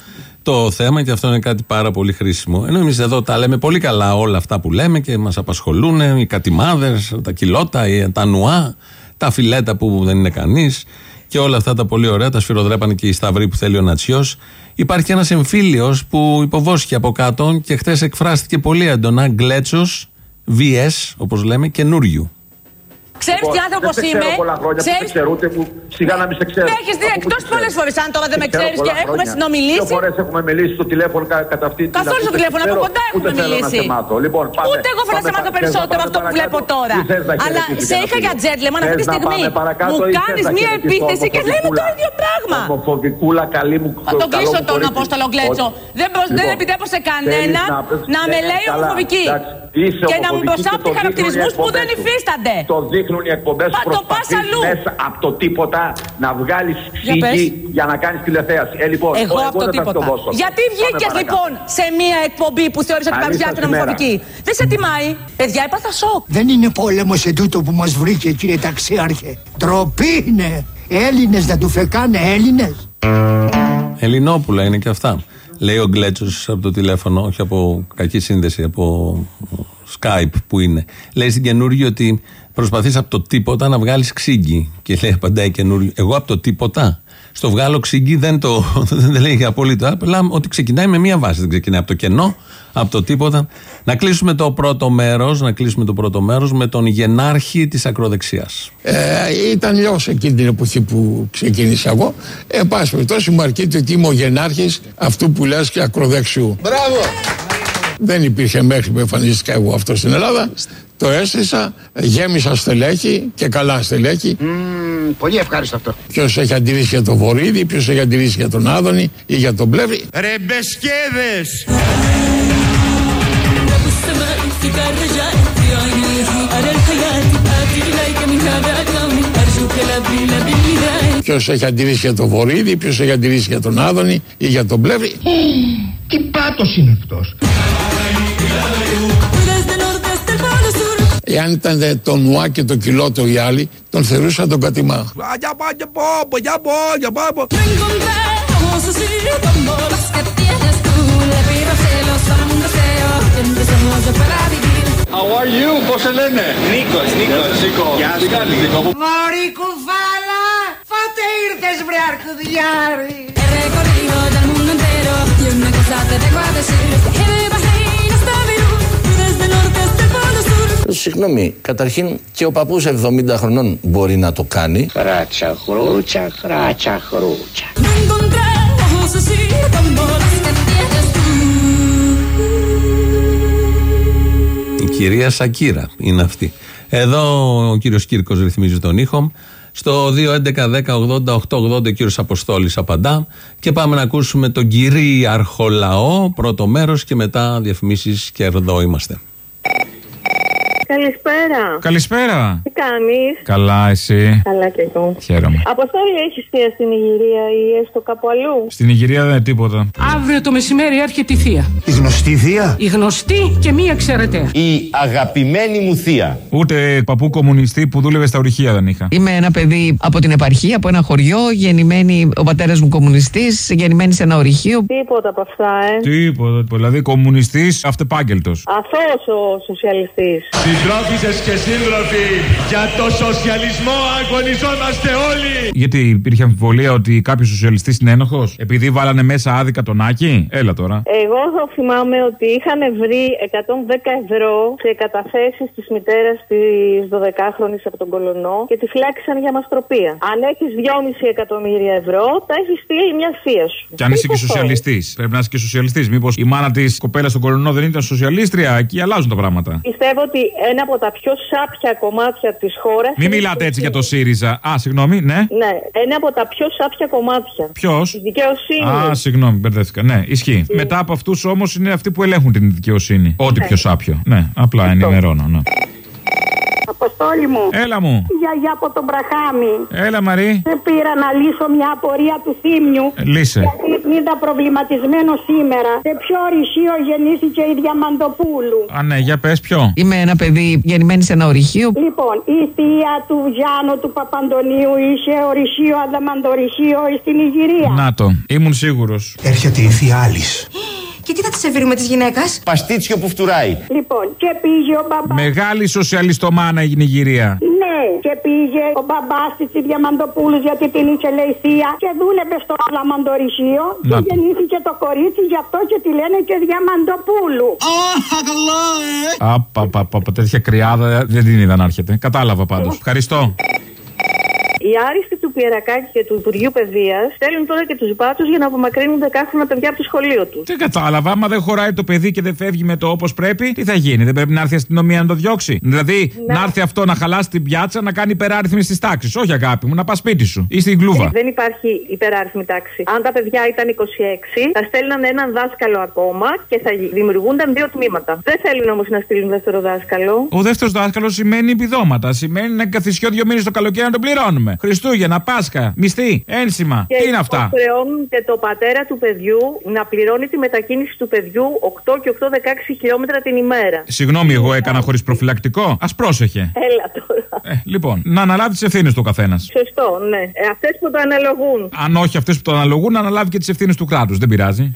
το θέμα και αυτό είναι κάτι πάρα πολύ χρήσιμο. Ενώ εμείς εδώ τα λέμε πολύ καλά όλα αυτά που λέμε και μας απασχολούν, οι κατημάδες, τα κιλότα, οι- τα νουά, τα φιλέτα που δεν είναι κανείς και όλα αυτά τα πολύ ωραία, τα σφυροδρέπανε και οι σταυροί που θέλει ο Νατσιός. Υπάρχει ένας εμφύλιος που υποβόσκει από κάτω και χθες εκφράστηκε πολύ έντονα. Γκλέτσος, VS, όπως λέμε, καινούριου. Ξέρεις τι άνθρωπος Λοιπόν, δεν σε είμαι; ξέρω πολλά χρόνια, Ξέρεις- δεν σε ξέρω ούτε που σιγά να μην σε ξέρω. Με έχεις δει Από πού εκτός σε πολλές ξέρω. φορές. Αν τώρα δεν με Σε ξέρω ξέρεις και πολλά έχουμε χρόνια. συνομιλήσει. Δύο φορές έχουμε μιλήσει στο τηλέφωνο κα- κατά αυτή την Καθόλου στο ούτε τηλέφωνο, ξέρω, από κοντά έχουμε ούτε θέλω μιλήσει. Να σε μάθω. Λοιπόν, πάμε, Ούτε εγώ θέλω να σε πάμε μάθω πα- περισσότερο θες να από αυτό που πάμε βλέπω παρακάτω, τώρα. ή θες να Αλλά χαιρετήσεις σε για να είχα για φύγεις. gentleman αυτή τη Θες να στιγμή. πάμε παρακάτω Μου ή θες κάνεις να μία χαιρετήσω επίθεση και λέμε το ομοφοβικούλα. ίδιο πράγμα. Ομοφοβικούλα, καλή μου Θα τον καλό κλείσω μου τον κορίτσι. Απόστολο Γκλέτσο. Ότι- Δεν, προσ- δεν Λοιπόν, επιτρέπω σε θέλεις κανένα να με ε, λέει καλά, ομοφοβική. Εντάξει, είσαι Και να μου ομοφοβική προσάπτει και το δείχνουν οι χαρακτηρισμούς που δεν εκπομπές σου. υφίστανται. Το δείχνουν οι εκπομπές Μα σου. το πας Προσπαθείς αλλού. μέσα από το τίποτα να βγάλεις Για πες. ξύγκη για να κάνεις τηλεθέαση. Ε, λοιπόν, Εγώ ο- από το δεν θα στο τίποτα. δώσω. Γιατί Πάμε βγήκες παρακάτω. λοιπόν σε μία εκπομπή που θεώρησε ότι Καλή παρουσιάζει σας την ημέρα. ομοφοβική. Δεν σε τιμάει. Παιδιά, έπαθα σοκ. Δεν είναι πόλεμο σε τούτο που μας βρήκε κύριε ταξίαρχε. Τροπή είναι. Έλληνες να του φεκάνε Έλληνες. Ελληνόπουλα είναι και αυτά. Λέει ο Γκλέτσος από το τηλέφωνο, όχι από κακή σύνδεση, από Skype που είναι. Λέει στην καινούργια ότι προσπαθείς από το τίποτα να βγάλεις ξύγκι. Και λέει, απαντάει καινούριο, Εγώ από το τίποτα; Στο βγάλω ξύγκι δεν το δεν λέει απολύτω. Απλά ότι ξεκινάει με μία βάση. Δεν ξεκινάει από το κενό, από το τίποτα. Να κλείσουμε το πρώτο μέρος, να κλείσουμε το πρώτο μέρος με τον γενάρχη της ακροδεξιάς. Ε, ήταν λιώ εκείνη την εποχή που ξεκίνησα εγώ. Εν πάση περιπτώσει, μου αρκείται ότι είμαι ο γενάρχης αυτού που λες και ακροδεξιού. Μπράβο. Δεν υπήρχε μέχρι που εμφανίστηκα εγώ αυτός στην Ελλάδα. Το αίσθησα, γέμισα στελέχη και καλά στελέχη. Mm, πολύ ευχάριστο αυτό. Ποιος έχει αντιρρήσει για τον Βορύδη, ποιος έχει αντιρρήσει για τον Άδωνη ή για τον Πλεύρη. Ρεμπεσκέδε! Ποιος έχει αντιρρήσει για τον Βορύδη, ποιος έχει αντιρρήσει για τον Άδωνη ή για τον Πλεύρη. Τι πάτος είναι αυτός. Εάν ήταν το νουά και το κιλότο οι άλλοι, τον θεωρούσαν τον κατημά. How are you? Πώς σε λένε; Νίκος, Νίκος. Ε, Νίκο. Γεια σου, καλή. Μωρή κουβάλα, φάτε. Συγγνώμη, καταρχήν και ο παππούς 70 χρονών μπορεί να το κάνει. Χράτσα χρούτσα, χράτσα χρούτσα. Encontramos así como las que tienes tú Η κυρία Σακύρα είναι αυτή. Εδώ ο κύριος Κύρκος ρυθμίζει τον ήχο. Στο 2.11.10.80.880 ο κύριος Αποστόλης απαντά. Και πάμε να ακούσουμε τον κυρίαρχο λαό, πρώτο μέρος και μετά διαφημίσεις και εδώ είμαστε. Καλησπέρα. Καλησπέρα. Τι κάνεις; Καλά, εσύ; Καλά και εγώ. Χαίρομαι. Αποστόλη έχεις θεία στην Ιγυρία ή έστω κάπου αλλού; Στην Ιγυρία δεν είναι τίποτα. Αύριο το μεσημέρι έρχεται η θεία. Η γνωστή θεία; Η γνωστή και μία εξαιρετέα. Η αγαπημένη μου θεία. Ούτε παππού κομμουνιστή που δούλευε στα ορυχεία δεν είχα. Είμαι ένα παιδί από την επαρχία, από ένα χωριό, γεννημένη ο πατέρας μου κομμουνιστής, γεννημένη σε ένα ορυχείο. Τίποτα από αυτά, ε. Τίποτα. Δηλαδή κομμουνιστής αυτεπάγγελτος. Αυτός ο σοσιαλιστής. Συντρόφισσες και σύντροφοι, για το σοσιαλισμό αγωνιζόμαστε όλοι. Γιατί υπήρχε αμφιβολία ότι κάποιος σοσιαλιστής είναι ένοχος; Επειδή βάλανε μέσα άδικα τον Άκη; Έλα τώρα. Εγώ θα θυμάμαι ότι είχαν βρει 110 ευρώ σε καταθέσεις της μητέρας της 12χρονη από τον Κολονό και τη φυλάξαν για μαστροπία. Αν έχεις 2,5 εκατομμύρια ευρώ, τα έχεις στείλει μια θεία σου. Και αν είσαι Τι και είναι αυτό; σοσιαλιστής. Πρέπει να είσαι και σοσιαλιστής. Μήπως η μάνα της κοπέλας στον Κολονό δεν ήταν σοσιαλίστρια; Εκεί αλλάζουν τα πράγματα. Πιστεύω ότι ένα από τα πιο σάπια κομμάτια της χώρας. Μην μιλάτε έτσι για το ΣΥΡΙΖΑ. Α, συγγνώμη, ναι. Ναι, ένα από τα πιο σάπια κομμάτια. Ποιος; Η δικαιοσύνη. Α, συγγνώμη, μπερδεύτηκα. Ναι, ισχύει. Μετά από αυτούς όμως είναι αυτοί που ελέγχουν την δικαιοσύνη. Ό,τι Ναι. πιο σάπιο. Ναι, απλά ενημερώνω. Ναι. Αποστόλη μου. Έλα μου. Η γιαγιά από τον Μπραχάμι. Έλα, Μαρή. Δεν πήρα να λύσω μια απορία του θύμιου. Ε, λύσε. Γιατί την είδα προβληματισμένο σήμερα. Σε ποιο ορυχείο γεννήθηκε η Διαμαντοπούλου; Α, ναι, για πες ποιο. Είμαι ένα παιδί γεννημένη σε ένα ορυχείο. Λοιπόν, η θεία του Γιάννου του Παπαντονίου είχε ορυχείο, ανταμαντορυχείο στην Ιγυρία. Να το, ήμουν σίγουρος. Έρχεται η θεία Άλης. Και τι θα της σερβίρουμε της γυναίκας; Παστίτσιο που φτουράει. Λοιπόν, και πήγε ο μπαμπάς. Μεγάλη σοσιαλιστομάνα η Νιγηρία. Ναι, και πήγε ο μπαμπάς της τη Διαμαντοπούλου γιατί την είχε λέει θεία και δούλευε στο Αλαμαντορυχείο. Και Να το. γεννήθηκε το κορίτσι, γι' αυτό και τη λένε και Διαμαντοπούλου. Απαπαπαπα, τέτοια κρυάδα δεν την είδα να έρχεται. Κατάλαβα πάντως. Ευχαριστώ. Οι άριστοι του Πιερακάκη και του Υπουργείου Παιδείας στέλνουν τώρα και τους μπάτσους για να απομακρύνουν δεκάχρονα παιδιά από το σχολείο τους. Δεν κατάλαβα. Άμα δεν χωράει το παιδί και δεν φεύγει με το όπως πρέπει, τι θα γίνει; Δεν πρέπει να έρθει η αστυνομία να το διώξει; Δηλαδή να έρθει αυτό να χαλάσει την πιάτσα να κάνει υπεράριθμη στις τάξεις. Όχι, αγάπη μου, να πας σπίτι σου ή στην κλούβα. Δεν υπάρχει υπεράριθμη τάξη. Αν τα παιδιά ήταν 26, θα στέλναν έναν δάσκαλο ακόμα και θα δημιουργούνταν δύο τμήματα. Δεν θέλουν όμως να στείλουν δεύτερο δάσκαλο. Ο δεύτερος δάσκαλος σημαίνει επιδόματα. Σημαίνει να καθισιώ δύο μήνες το καλοκαίρι να τον πληρώνουμε. Χριστούγεννα, Πάσχα, μισθή, ένσημα. Και Τι είναι αυτά; υποχρεώνουν και το πατέρα του παιδιού να πληρώνει τη μετακίνηση του παιδιού 8 και 8-16 χιλιόμετρα την ημέρα. Συγγνώμη, εγώ έκανα χωρίς προφυλακτικό. Α πρόσεχε. Έλα τώρα. Ε, λοιπόν, να αναλάβει τις ευθύνες του ο καθένας. Σωστό, ναι. Ε, Αυτές που το αναλογούν. Αν όχι αυτές που το αναλογούν, να αναλάβει και τις ευθύνες του κράτους. Δεν πειράζει.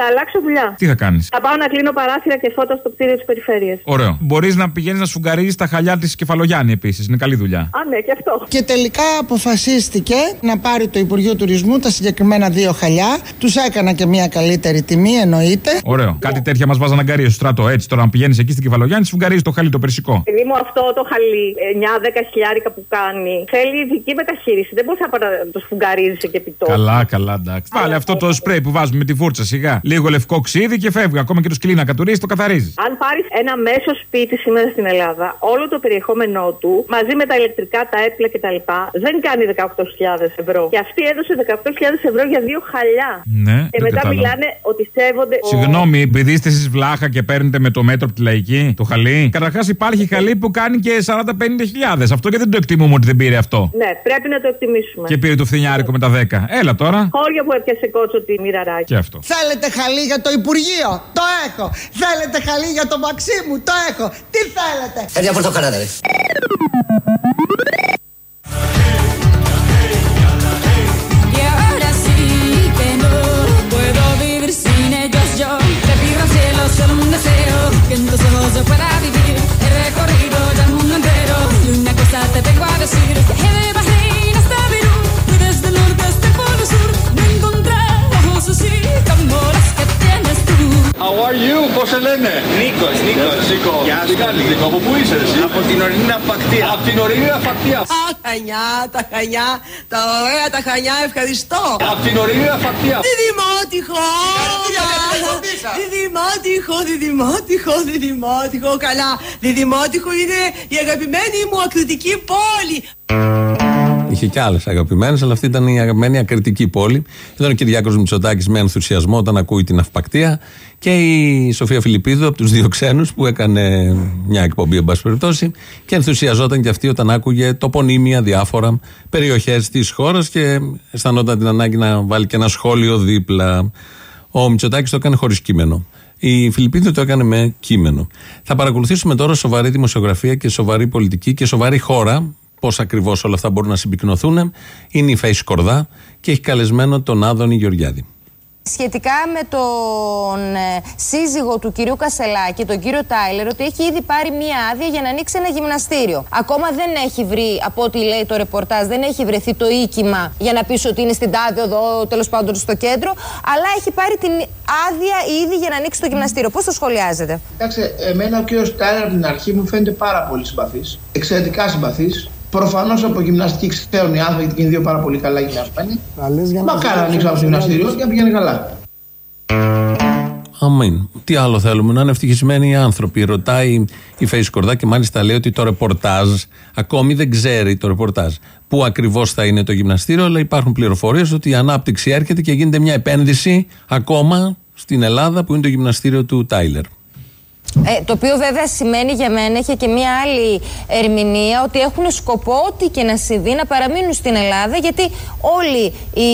Θα αλλάξω δουλειά. Τι θα κάνεις; Θα πάω να κλείνω παράθυρα και φώτα στο κτίριο της περιφέρειας. Ωραίο. Μπορείς να πηγαίνεις να σφουγγαρίζει τα χαλιά της Κεφαλογιάννη επίσης. Είναι καλή δουλειά. Α, ναι, και αυτό. Και τελικά αποφασίστηκε να πάρει το Υπουργείο Τουρισμού τα συγκεκριμένα δύο χαλιά. Τους έκανα και μια καλύτερη τιμή, εννοείται. Ωραίο. Κάτι τέτοια μας βάζανε αγκαρίες στο στρατό. Έτσι τώρα, αν πηγαίνεις εκεί στην Κεφαλογιάννη, σφουγγαρίζει το χαλί το περσικό. Παιδί μου, αυτό το χαλί 9-10 χιλιάρικα που κάνει θέλει ειδική μεταχείριση. Δεν μπορείς να το σφουγγαρίζεις και επιτόπου. Καλά, καλά, εντάξει. Βάλε αυτό το σπρέι που βάζουμε με τη φούρτσα σιγά. Λίγο λευκό ξύδι και φεύγει. Ακόμα και το σκυλί να κατουρίσει, το καθαρίζει. Αν πάρεις ένα μέσο σπίτι σήμερα στην Ελλάδα, όλο το περιεχόμενό του μαζί με τα ηλεκτρικά, τα έπλα κτλ. δεν κάνει 18.000 ευρώ. Και αυτή έδωσε 18.000 ευρώ για δύο χαλιά. Ναι, Και δεν μετά κατάλαβα. μιλάνε ότι σέβονται. ο- Συγγνώμη, επειδή είστε εσείς βλάχα και παίρνετε με το μέτρο από τη λαϊκή, το χαλί. Καταρχάς υπάρχει χαλί που κάνει και 40-50 Αυτό και δεν το εκτιμούμε ότι δεν πήρε αυτό; Ναι, πρέπει να το εκτιμήσουμε. Και πήρε το φθινιάρικο με τα 10. Έλα τώρα. Χώρια που έπιασε κότσο τη μοιραράκι. Και αυτό. Θέλετε Θέλετε για το Υπουργείο, το έχω! Θέλετε καλή για το Μαξίμου, το έχω! Τι θέλετε! Έτσι αφορτώ καλά τα How are you, πώς σε λένε; Νίκος, Νίκος. Νίκο. Γεια Τι σου. κάνεις Νίκο, από πού είσαι εσύ; Από την ορεινή Ναυπακτία. Από την ορεινή Αφακτία. Α, χανιά, τα χανιά, τα ωραία τα χανιά, ευχαριστώ. Από την ορεινή Αφακτία. Διδημότυχο! Διδημότυχο, διδημότυχο, διδημότυχο. Καλά, διδημότυχο είναι η αγαπημένη μου ακριτική πόλη. Είχε και άλλες αγαπημένες, αλλά αυτή ήταν η αγαπημένη ακριτική πόλη. Ήταν ο Κυριάκος Μητσοτάκης με ενθουσιασμό όταν ακούει την αυπακτία και η Σοφία Φιλιππίδου από τους δύο ξένους που έκανε μια εκπομπή, εν πάση περιπτώσει, και ενθουσιαζόταν και αυτή όταν άκουγε τοπονύμια διάφορα περιοχές της χώρας και αισθανόταν την ανάγκη να βάλει και ένα σχόλιο δίπλα. Ο Μητσοτάκης το έκανε χωρίς κείμενο. Η Φιλιππίδου το έκανε με κείμενο. Θα παρακολουθήσουμε τώρα σοβαρή δημοσιογραφία και σοβαρή πολιτική και σοβαρή χώρα. Πώς ακριβώς όλα αυτά μπορούν να συμπυκνωθούν. Είναι η Φέης Σκορδά και έχει καλεσμένο τον Άδωνη Γεωργιάδη. Σχετικά με τον ε, σύζυγο του κυρίου Κασελάκη, τον κύριο Τάιλερ, ότι έχει ήδη πάρει μία άδεια για να ανοίξει ένα γυμναστήριο. Ακόμα δεν έχει βρει, από ό,τι λέει το ρεπορτάζ, δεν έχει βρεθεί το οίκημα για να πει ότι είναι στην τάδε οδό, τέλος πάντων στο κέντρο, αλλά έχει πάρει την άδεια ήδη για να ανοίξει το γυμναστήριο. Πώς το σχολιάζετε; Κοιτάξτε, εμένα ο κύριος Τάιλερ από την αρχή μου φαίνεται πάρα πολύ συμπαθής. Εξαιρετικά συμπαθής. Προφανώς από γυμναστική ξέρουν οι άνθρωποι γιατί είναι δύο πάρα πολύ καλά γυμνασμένοι. Μακάρι να ανοίξω ένα γυμναστήριο και να πηγαίνει καλά. Αμήν. Τι άλλο θέλουμε, να είναι ευτυχισμένοι οι άνθρωποι. Ρωτάει η Φέση Κορδά και μάλιστα λέει ότι το ρεπορτάζ ακόμη δεν ξέρει το ρεπορτάζ πού ακριβώς θα είναι το γυμναστήριο, αλλά υπάρχουν πληροφορίες ότι η ανάπτυξη έρχεται και γίνεται μια επένδυση ακόμα στην Ελλάδα που είναι το γυμναστήριο του Τάιλερ. Ε, το οποίο βέβαια σημαίνει για μένα, είχε και μία άλλη ερμηνεία, ότι έχουν σκοπό ό,τι και να συμβεί να παραμείνουν στην Ελλάδα, γιατί όλοι οι,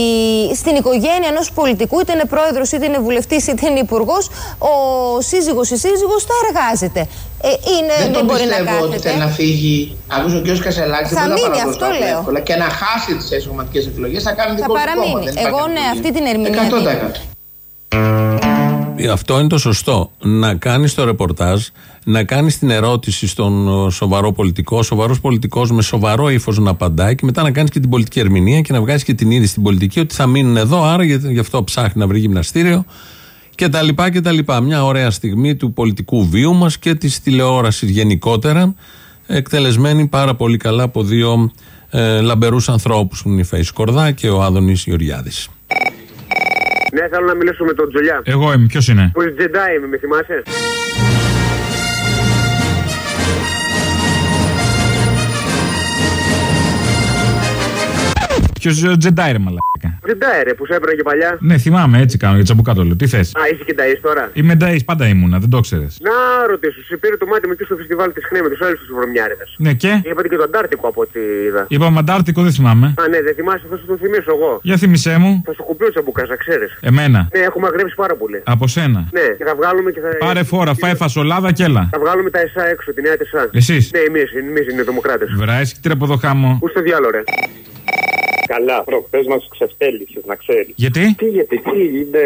στην οικογένεια ενός πολιτικού, είτε είναι πρόεδρος, είτε είναι βουλευτής, είτε είναι υπουργός, ο σύζυγος ή σύζυγος θα εργάζεται. Ε, είναι, Δεν, δεν, το μπορεί να πιστεύω ότι κάθεται. θέλει να φύγει. Άκουσα ο κ. Κασελάκης. Θα μείνει, αυτό λέω. Και να χάσει τις εσωματικέ εκλογές θα κάνει Θα δικό του κόμμα. παραμείνει. Δεν Εγώ υπάρχει ναι, αμφιβολία. αυτή την ερμηνεία. 100%. Ε, Αυτό είναι το σωστό. Να κάνεις το ρεπορτάζ, να κάνεις την ερώτηση στον ε, σοβαρό πολιτικό, ο σοβαρός πολιτικός με σοβαρό ύφος να απαντάει και μετά να κάνεις και την πολιτική ερμηνεία και να βγάζεις και την είδηση στην πολιτική ότι θα μείνουν εδώ, άρα γι' γι' αυτό ψάχνει να βρει γυμναστήριο και τα λοιπά και τα λοιπά. Μια ωραία στιγμή του πολιτικού βίου μας και της τηλεόρασης γενικότερα, εκτελεσμένη πάρα πολύ καλά από δύο ε, λαμπερούς ανθρώπους που είναι η Φέης Κορδά και ο Άδωνης Γεωργιάδης. Ναι, θέλω να μιλήσω με τον Τζολιά. Εγώ είμαι, ποιος είναι; Που είναι Τζεντάι, με θυμάσαι; Ποιο Τζεντάι, ρε μαλάκα. Τζεντάι, ρε, που σε έπαιρνε και παλιά. Ναι, θυμάμαι, έτσι κάνω για τσαμπουκάτο λέω. Τι θες; Α, είσαι και Νταΐς τώρα. Είμαι Νταΐς, πάντα ήμουνα, δεν το ξέρει. Να ρωτήσω, σου πήρε το μάτι μου εκεί στο φεστιβάλ της Χνέ με τους άλλους τους βρωμιάριδες. Ναι, και; Είπατε και το Αντάρτικο από ό,τι είδα. Είπαμε Αντάρτικο, δεν θυμάμαι. Α, ναι, δεν θυμάσαι, θα σου το θυμίσω εγώ. Για θυμισέ μου. Θα σου κουμπίσω τσαμπουκάς, να ξέρεις. Εμένα. Ναι, έχουμε αγρέψει πάρα πολύ. Από σένα. Ναι, και θα βγάλουμε και θα. Πάρε φόρα, φάε φασολάδα και έλα. Θα βγάλουμε τα ΕΣΑ έξω, τη νέα τη ΕΣΑ. Εσείς; Ναι, εμείς εμείς είναι δημοκράτες. Βράσει και από εδώ χάμω. Πού στο διάλογο, ρε. Καλά, προχθέ μας ξεφτέλησες, να ξέρεις. Γιατί; Τι, γιατί, τι είναι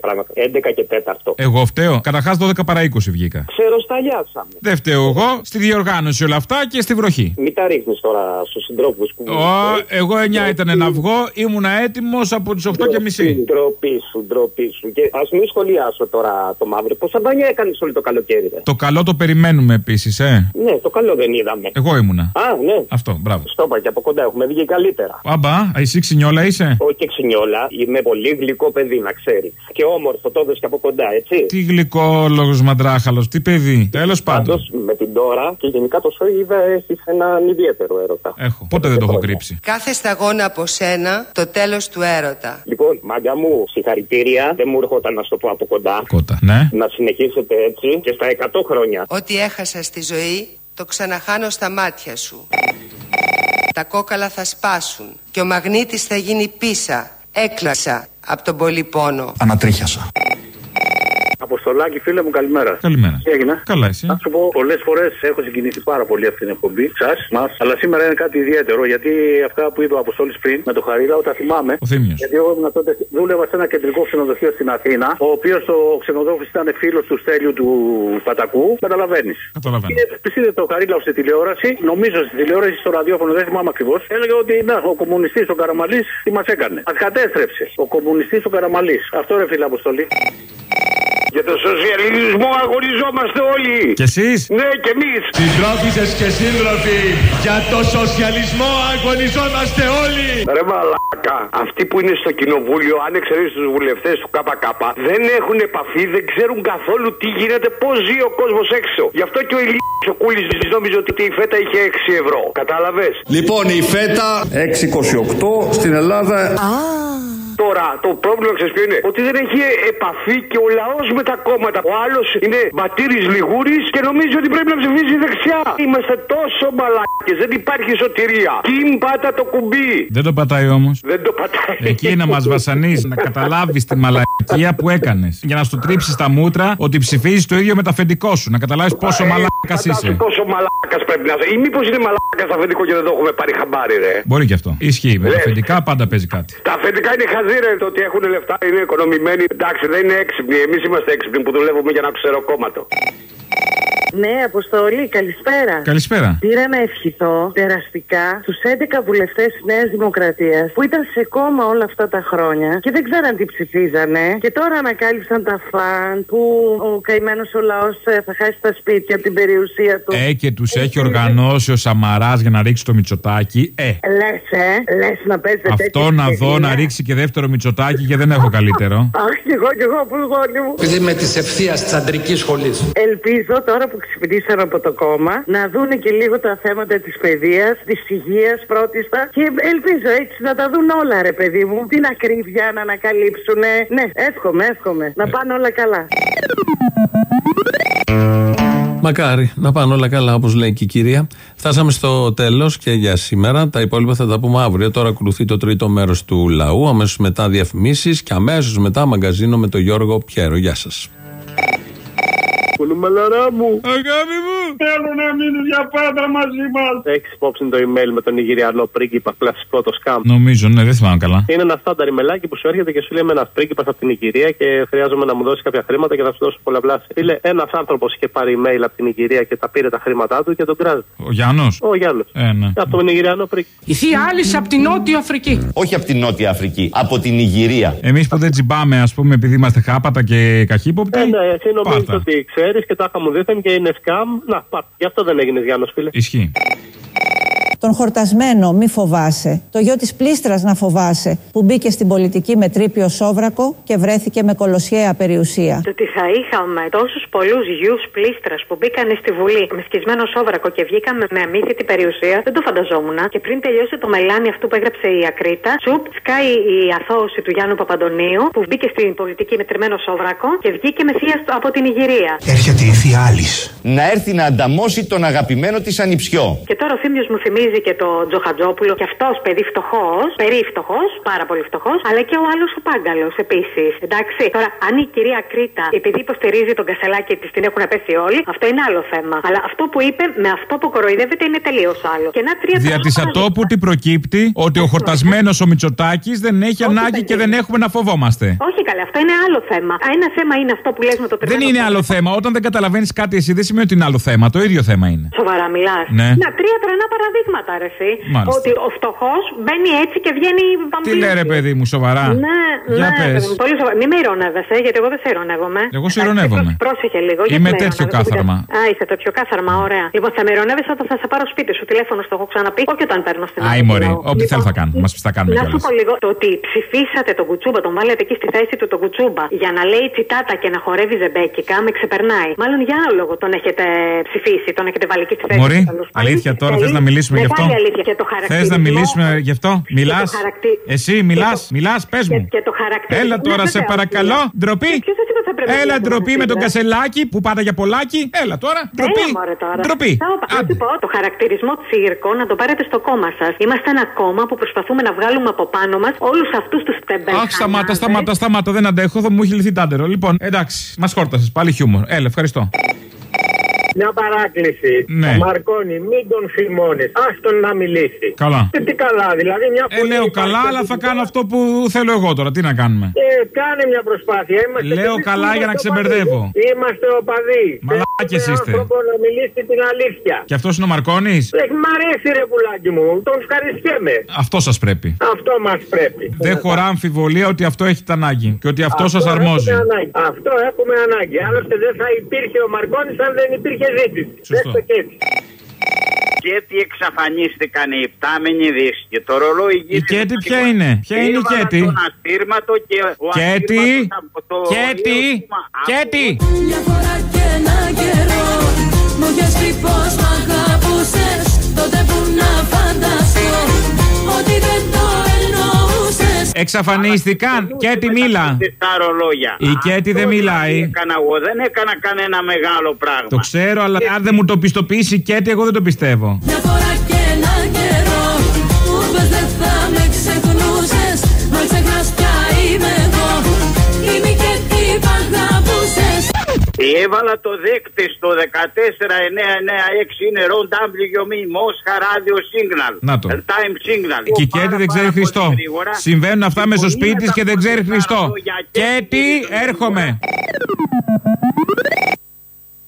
πράγματα. 11 και 4. Εγώ φταίω. Καταρχάς 12 παρά 20 βγήκα. Ξέρω, σταλιάσαμε. Δεν φταίω εγώ. Στη διοργάνωση όλα αυτά και στη βροχή. Μην τα ρίχνεις τώρα στους συντρόφους που. Ω, εγώ 9 ήταν να βγω, ήμουνα έτοιμος από τις 8 και μισή. Ντροπή σου, ντροπή σου. Και ας μην σχολιάσω τώρα το μαύρο. Πόσα μπάνια έκανες όλο το καλοκαίρι, ρε; Το καλό το περιμένουμε επίσης, ε. Ναι, το καλό δεν είδαμε. Εγώ ήμουνα. Α, ναι. Αυτό, μπράβο. Στο είπα και από κοντά έχουμε βγει καλύτερα. Άμπα, α, εσύ ξινιόλα είσαι; Όχι και ξινιόλα, είμαι πολύ γλυκό παιδί, να ξέρεις. Και όμορφο το έδωσε και από κοντά, έτσι. Τι γλυκόλογο μαντράχαλος, τι παιδί. Τέλος πάντων. Πάντως, με την τώρα και γενικά το σόι είδα έχεις έναν ιδιαίτερο έρωτα. Έχω. Πότε δεν το έχω κρύψει. Κάθε σταγόνα από σένα, το τέλος του έρωτα. Λοιπόν, μάγκα μου, συγχαρητήρια. Δεν μου έρχονταν να σου το πω από κοντά. Κότα, ναι. Να συνεχίσετε έτσι και στα 100 χρόνια. Ό,τι έχασα στη ζωή, το ξαναχάνω στα μάτια σου. Τα κόκαλα θα σπάσουν και ο μαγνήτης θα γίνει πίσα. Έκλασα από τον πολύ πόνο. Ανατρίχιασα. Αποστολάκη, φίλε μου, καλημέρα. Καλημέρα. Τι έγινε; Καλά, εσύ; Να σου πω, πολλές φορές έχω συγκινηθεί πάρα πολύ αυτή την εκπομπή σας, μας, αλλά σήμερα είναι κάτι ιδιαίτερο γιατί αυτά που είπε ο Αποστόλης πριν με το Χαρίλα, όταν θυμάμαι. Ο Θήμιος. Γιατί εγώ ήμουν τότε, δούλευα σε ένα κεντρικό ξενοδοχείο στην Αθήνα, ο οποίος ο ξενοδόχο ήταν φίλος του Στέλιου του Πατακού. Καταλαβαίνεις. Καταλαβαίνω. Και πισίδε το Χαρίλα στη τηλεόραση, νομίζω στη τηλεόραση, στο ραδιόφωνο, δεν θυμάμαι ακριβώς, έλεγε ότι να, ο κομμουνιστής ο Καραμαλής τι μας έκανε. Μα κατέστρεψε. Ο κομμουνιστής ο Καραμαλής. Αυτό ρε φίλε Αποστολή. Για το σοσιαλισμό αγωνιζόμαστε όλοι. Και εσείς; Ναι, και εμείς. Συντρόφισσες και σύντροφοι, για το σοσιαλισμό αγωνιζόμαστε όλοι. Ρε μαλάκα, αυτοί που είναι στο κοινοβούλιο, αν εξαιρέσεις τους βουλευτές του ΚΚ, δεν έχουν επαφή, δεν ξέρουν καθόλου τι γίνεται, πώς ζει ο κόσμος έξω. Γι' αυτό και ο Ηλίας ο Κούλης νόμιζε ότι η φέτα είχε 6 ευρώ. Κατάλαβες; Λοιπόν, η φέτα 6,28 στην Ελλάδα. Τώρα, το πρόβλημα ξέρεις ποιο είναι; Ότι δεν έχει επαφή και ο λαός με τα κόμματα. Ο άλλος είναι μπατήρη λιγούρης και νομίζει ότι πρέπει να ψηφίσει δεξιά. Είμαστε τόσο μαλάκε, δεν υπάρχει σωτηρία. Κιμ πάτα το κουμπί. Δεν το πατάει όμως. Δεν το πατάει. Εκεί να μας βασανίζει, να καταλάβεις τη μαλακία που έκανες. Για να σου τρίψεις τα μούτρα ότι ψηφίζεις το ίδιο με τα αφεντικό σου. Να καταλάβεις πόσο μαλάκας είσαι. Πόσο μαλάκας πρέπει να είσαι. Ή μήπως είναι μαλάκας στα αφεντικό και δεν το έχουμε πάρει χαμπάρι, ρε. Μπορεί και αυτό. Ισχύει. Με τα Λες. αφεντικά πάντα παίζει κάτι. Τα αφεντικά είναι χαζί, ρε. Το ότι έχουν λεφτά είναι οικονομημένοι. Εντάξει, δεν είναι έξυπνοι. Εμείς είμαστε έξυπνοι που δουλεύουμε για ένα ξεροκόμματο. Ναι, Αποστολή, καλησπέρα. Καλησπέρα. Πήρα να ευχηθώ περαστικά στους 11 βουλευτές της Νέας Δημοκρατίας που ήταν σε κόμμα όλα αυτά τα χρόνια και δεν ξέραν τι ψηφίζανε. Και τώρα ανακάλυψαν τα φαν που ο καημένος ο λαός θα χάσει τα σπίτια από την περιουσία του. Ε, και τους έχει οργανώσει ο Σαμαράς για να ρίξει το μυτσοτάκι. Ε, Λες, ε, λες να παίζετε. αυτό να δω να ρίξει και δεύτερο μυτσοτάκι και δεν έχω καλύτερο. Αχ, κι εγώ, κι εγώ, πουλγόνι μου. Επειδή είμαι της ευθείας της αντρικής σχολής. Ελπίζω τώρα που ξυπνήσαν από το κόμμα να δούνε και λίγο τα θέματα της παιδείας, της υγείας πρώτιστα και ελπίζω έτσι να τα δουν όλα, ρε παιδί μου. Την ακρίβεια να ανακαλύψουν. Ναι, εύχομαι, εύχομαι. Να πάνε όλα καλά. Μακάρι να πάνε όλα καλά, όπως λέει και η κυρία. Φτάσαμε στο τέλος και για σήμερα. Τα υπόλοιπα θα τα πούμε αύριο. Τώρα ακολουθεί το τρίτο μέρος του λαού. Αμέσως μετά διαφημίσεις και αμέσως μετά μαγκαζίνο με τον Γιώργο Πιέρο. Γεια σας. Κουλουμαλαρά μου. Αγάπη μου. Θέλω να μείνει για πάντα μαζί μας. Έχεις υπόψη το email με τον Ιγυριανό πρίγκιπα, κλασικός το σκάμ. Νομίζω, ναι, δεν θυμάμαι καλά. Είναι ένα στάνταρ emailάκι που σου έρχεται και σου λέει με ένας πρίγκιπας από την Ιγυρία και χρειάζομαι να μου δώσεις κάποια χρήματα και θα σου δώσω πολλαπλά. Φίλε, ένας άνθρωπος είχε πάρει email από την Ιγυρία και τα πήρε τα χρήματά του και τον κράζει. Ο Γιάννος; Ο Γιάννος. Ε, ναι. Αυτό είναι Ιγυριανό πρίγκιπα. Η θεία Άλυση από την Νότια Αφρική. Όχι από την Νότια Αφρική, από την Ιγυρία. Εμείς που δεν τσιμπάμε, ας πούμε, επειδή είμαστε χάπατα και καχύποπτοι. Ε, ναι, εσύ νομίζεις Πάρτα. ότι ξέρεις και τα είχα μου δίθεν και είναι σκάμ. Να, πάρ. Γι' αυτό δεν έγινε Γιάννος, φίλε. Ισχύει. Τον χορτασμένο μη φοβάσαι. Το γιο της πλήστρας να φοβάσαι που μπήκε στην πολιτική με τρίπιο σόβρακο και βρέθηκε με κολοσιαία περιουσία. Το ότι θα είχαμε τόσους πολλούς γιους πλήστρας που μπήκαν στη Βουλή με σκισμένο σόβρακο και βγήκαμε με αμύθιτη περιουσία, δεν το φανταζόμουν. Και πριν τελειώσει το μελάνι αυτού που έγραψε η Ακρίτα, τσουπ, σκάει η αθώωση του Γιάννου Παπαντονίου που μπήκε στην πολιτική με τριμμένο σόβρακο και βγήκε με θεία στο- από την Ιγυρία. Έρχεται η θεία Άλης. Να έρθει να ανταμώσει τον αγαπημένο της ανιψιό. Και τώρα ο Θήμιο μου θυμίζει και το Τζοχατζόπουλο, και αυτός παιδί φτωχός, περί φτωχό, πάρα πολύ φτωχός, αλλά και ο άλλος ο Πάγκαλος επίσης. Εντάξει, τώρα αν η κυρία Κρήτα, επειδή υποστηρίζει τον κασελάκι της, την έχουν πέσει όλοι, αυτό είναι άλλο θέμα. Αλλά αυτό που είπε με αυτό που κοροϊδεύεται είναι τελείως άλλο. Και να τρία Δια της ατόπου τι προκύπτει ότι ο χορτασμένος ο Μητσοτάκης δεν έχει ανάγκη και δεν έχουμε να φοβόμαστε. Όχι καλά, αυτό είναι άλλο θέμα. Α, Ένα θέμα είναι αυτό που λες με το Δεν τριμμένο είναι άλλο θέμα. Όταν δεν καταλαβαίνεις κάτι εσύ, δεν σημαίνει ότι είναι άλλο θέμα. Το ίδιο θέμα είναι. Σοβαρά μιλάς. Ναι. Να, τρία τρανά παραδείγματα, ρε, εσύ. Μάλιστα. Ότι ο φτωχός μπαίνει έτσι και βγαίνει Τι παμπλούκι. λέει ρε παιδί μου, σοβαρά; Ναι, Για ναι, πες. παιδί μου, πολύ σοβαρά. Μην με ηρωνεύεσαι, γιατί εγώ δεν σε ηρωνεύομαι. Εγώ σε ηρωνεύομαι. Εντάξει, Πρόσεχε λίγο. γιατί Είμαι με τέτοιο ηρωνεύεσαι, κάθαρμα. Α, είσαι τέτοιο κάθαρμα, ωραία. Λοιπόν, θα με ηρωνεύεσαι όταν θα σε πάρω σπίτι σου. Τηλέφωνο στο έχω ξαναπεί, όχι όταν παίρνω στην Άι, Ελλάδα. μωρή, ό,τι Λοιπόν, θέλω θα κάνουμε. Μας θα κάνουμε να σου κιόλα. πω λίγο το ότι ψηφίσατε τον Κουτσούμπα, τον βάλετε εκεί στη θέση του τον Κουτσούμπα για να λέει τσιτάτα και να χορεύει ζεμπέκικα, με ξεπερνάει. Μάλλον για άλλο λόγο τον έχετε ψηφίσει, τον έχετε βάλει εκεί στη θέση Μωρή, του, τέλος πάντων. αλήθεια τώρα θες να μιλήσουμε γι' αυτό. Μεγάλη αλήθεια. Και το Θες να χαρακτηρισμό- μιλήσουμε γι' αυτό; Μιλά. το χαρακτη- Εσύ μιλάς, και το- μιλάς, πες μου. Και το χαρακτηρισμό. Έλα τώρα, Ναι, σε βεβαίως, παρακαλώ. ναι. Ντροπή. Ποιος σας είπε θα πρέπει να Έλα, μιλάμε ντροπή μαζί, με τον ρε; κασελάκι που πάτα για πολλάκι. Έλα τώρα, ντροπή. Έλα, μωρέ, τώρα. Ντροπή. Θα πω, να σου πω, το χαρακτηρισμό τσίρκο να το πάρετε στο κόμμα σας. Είμαστε ένα κόμμα που προσπαθούμε να βγάλουμε από πάνω μας όλους αυτούς τους τεμπέλ. Αχ, σταμάτα, σταμάτα, σταμάτα, δεν αντέχω, θα μου έχει λυθεί τάντερο. Λοιπόν, εντάξει, μας χόρτασες, πάλι χιούμορ. Έλα, ευχαριστώ. Μια παράκληση. Ναι. Ο Μαρκόνη, μην τον φημώνεις. Άστον να μιλήσει. Καλά. Και τι καλά, δηλαδή μια Ε, φωνή λέω υπάρχει καλά, και αλλά θα του- κάνω αυτό που θέλω εγώ τώρα. Τι να κάνουμε; Ε, κάνε μια προσπάθεια. Είμαστε Λέω και εμείς καλά που για να είμαστε ξεμπερδεύω. οπαδοί. Είμαστε οπαδοί. Μαλάκες Θέλουμε είστε. άνθρωπο να μιλήσει την αλήθεια. Και αυτός είναι ο Μαρκόνη. Ε, μ' αρέσει ρε πουλάκι μου. Τον ευχαριστιέμαι. Αυτό σας πρέπει. Αυτό μας πρέπει. Δεν χωρά αμφιβολία ότι αυτό έχετε ανάγκη και ότι αυτό σας έχουμε αρμόζει. ανάγκη. Αυτό έχουμε ανάγκη. Άλλωστε δεν θα υπήρχε ο Μαρκόνη αν δεν υπήρχε ζήτηση. Δες το και έτσι. Και τι εξαφανίστηκαν οι υπτάμενοι δίσκοι. Το ρολόι Η Κέτη ποια είναι, ποια είναι η Κέτη; Τον αστήρματο και ο Κέτη, αστήρματος από το Κέτη, ίωσμα- Κέτη. Μια φορά και ένα καιρό Μου είχες πει πως μ' αγαπούσες Τότε που να φανταστώ Ότι δεν το εννοούσες Εξαφανίστηκαν. Κέτη μίλα. Τα ρολόγια. Η Κέτη δεν Αυτό μιλάει. δηλαδή Έκανα εγώ, δεν έκανα κανένα μεγάλο πράγμα. Το ξέρω, αλλά αν δεν μου το πιστοποιήσει η Κέτη, εγώ δεν το πιστεύω. Έβαλα το δέκτη στο 14996 είναι Ron WME Mosca Radio Signal. Να το. Time Signal. Και η Κέτη δεν ξέρει Χριστό. Συμβαίνουν αυτά με στο σπίτι της και δεν ξέρει Χριστό. Κέτη, έρχομαι.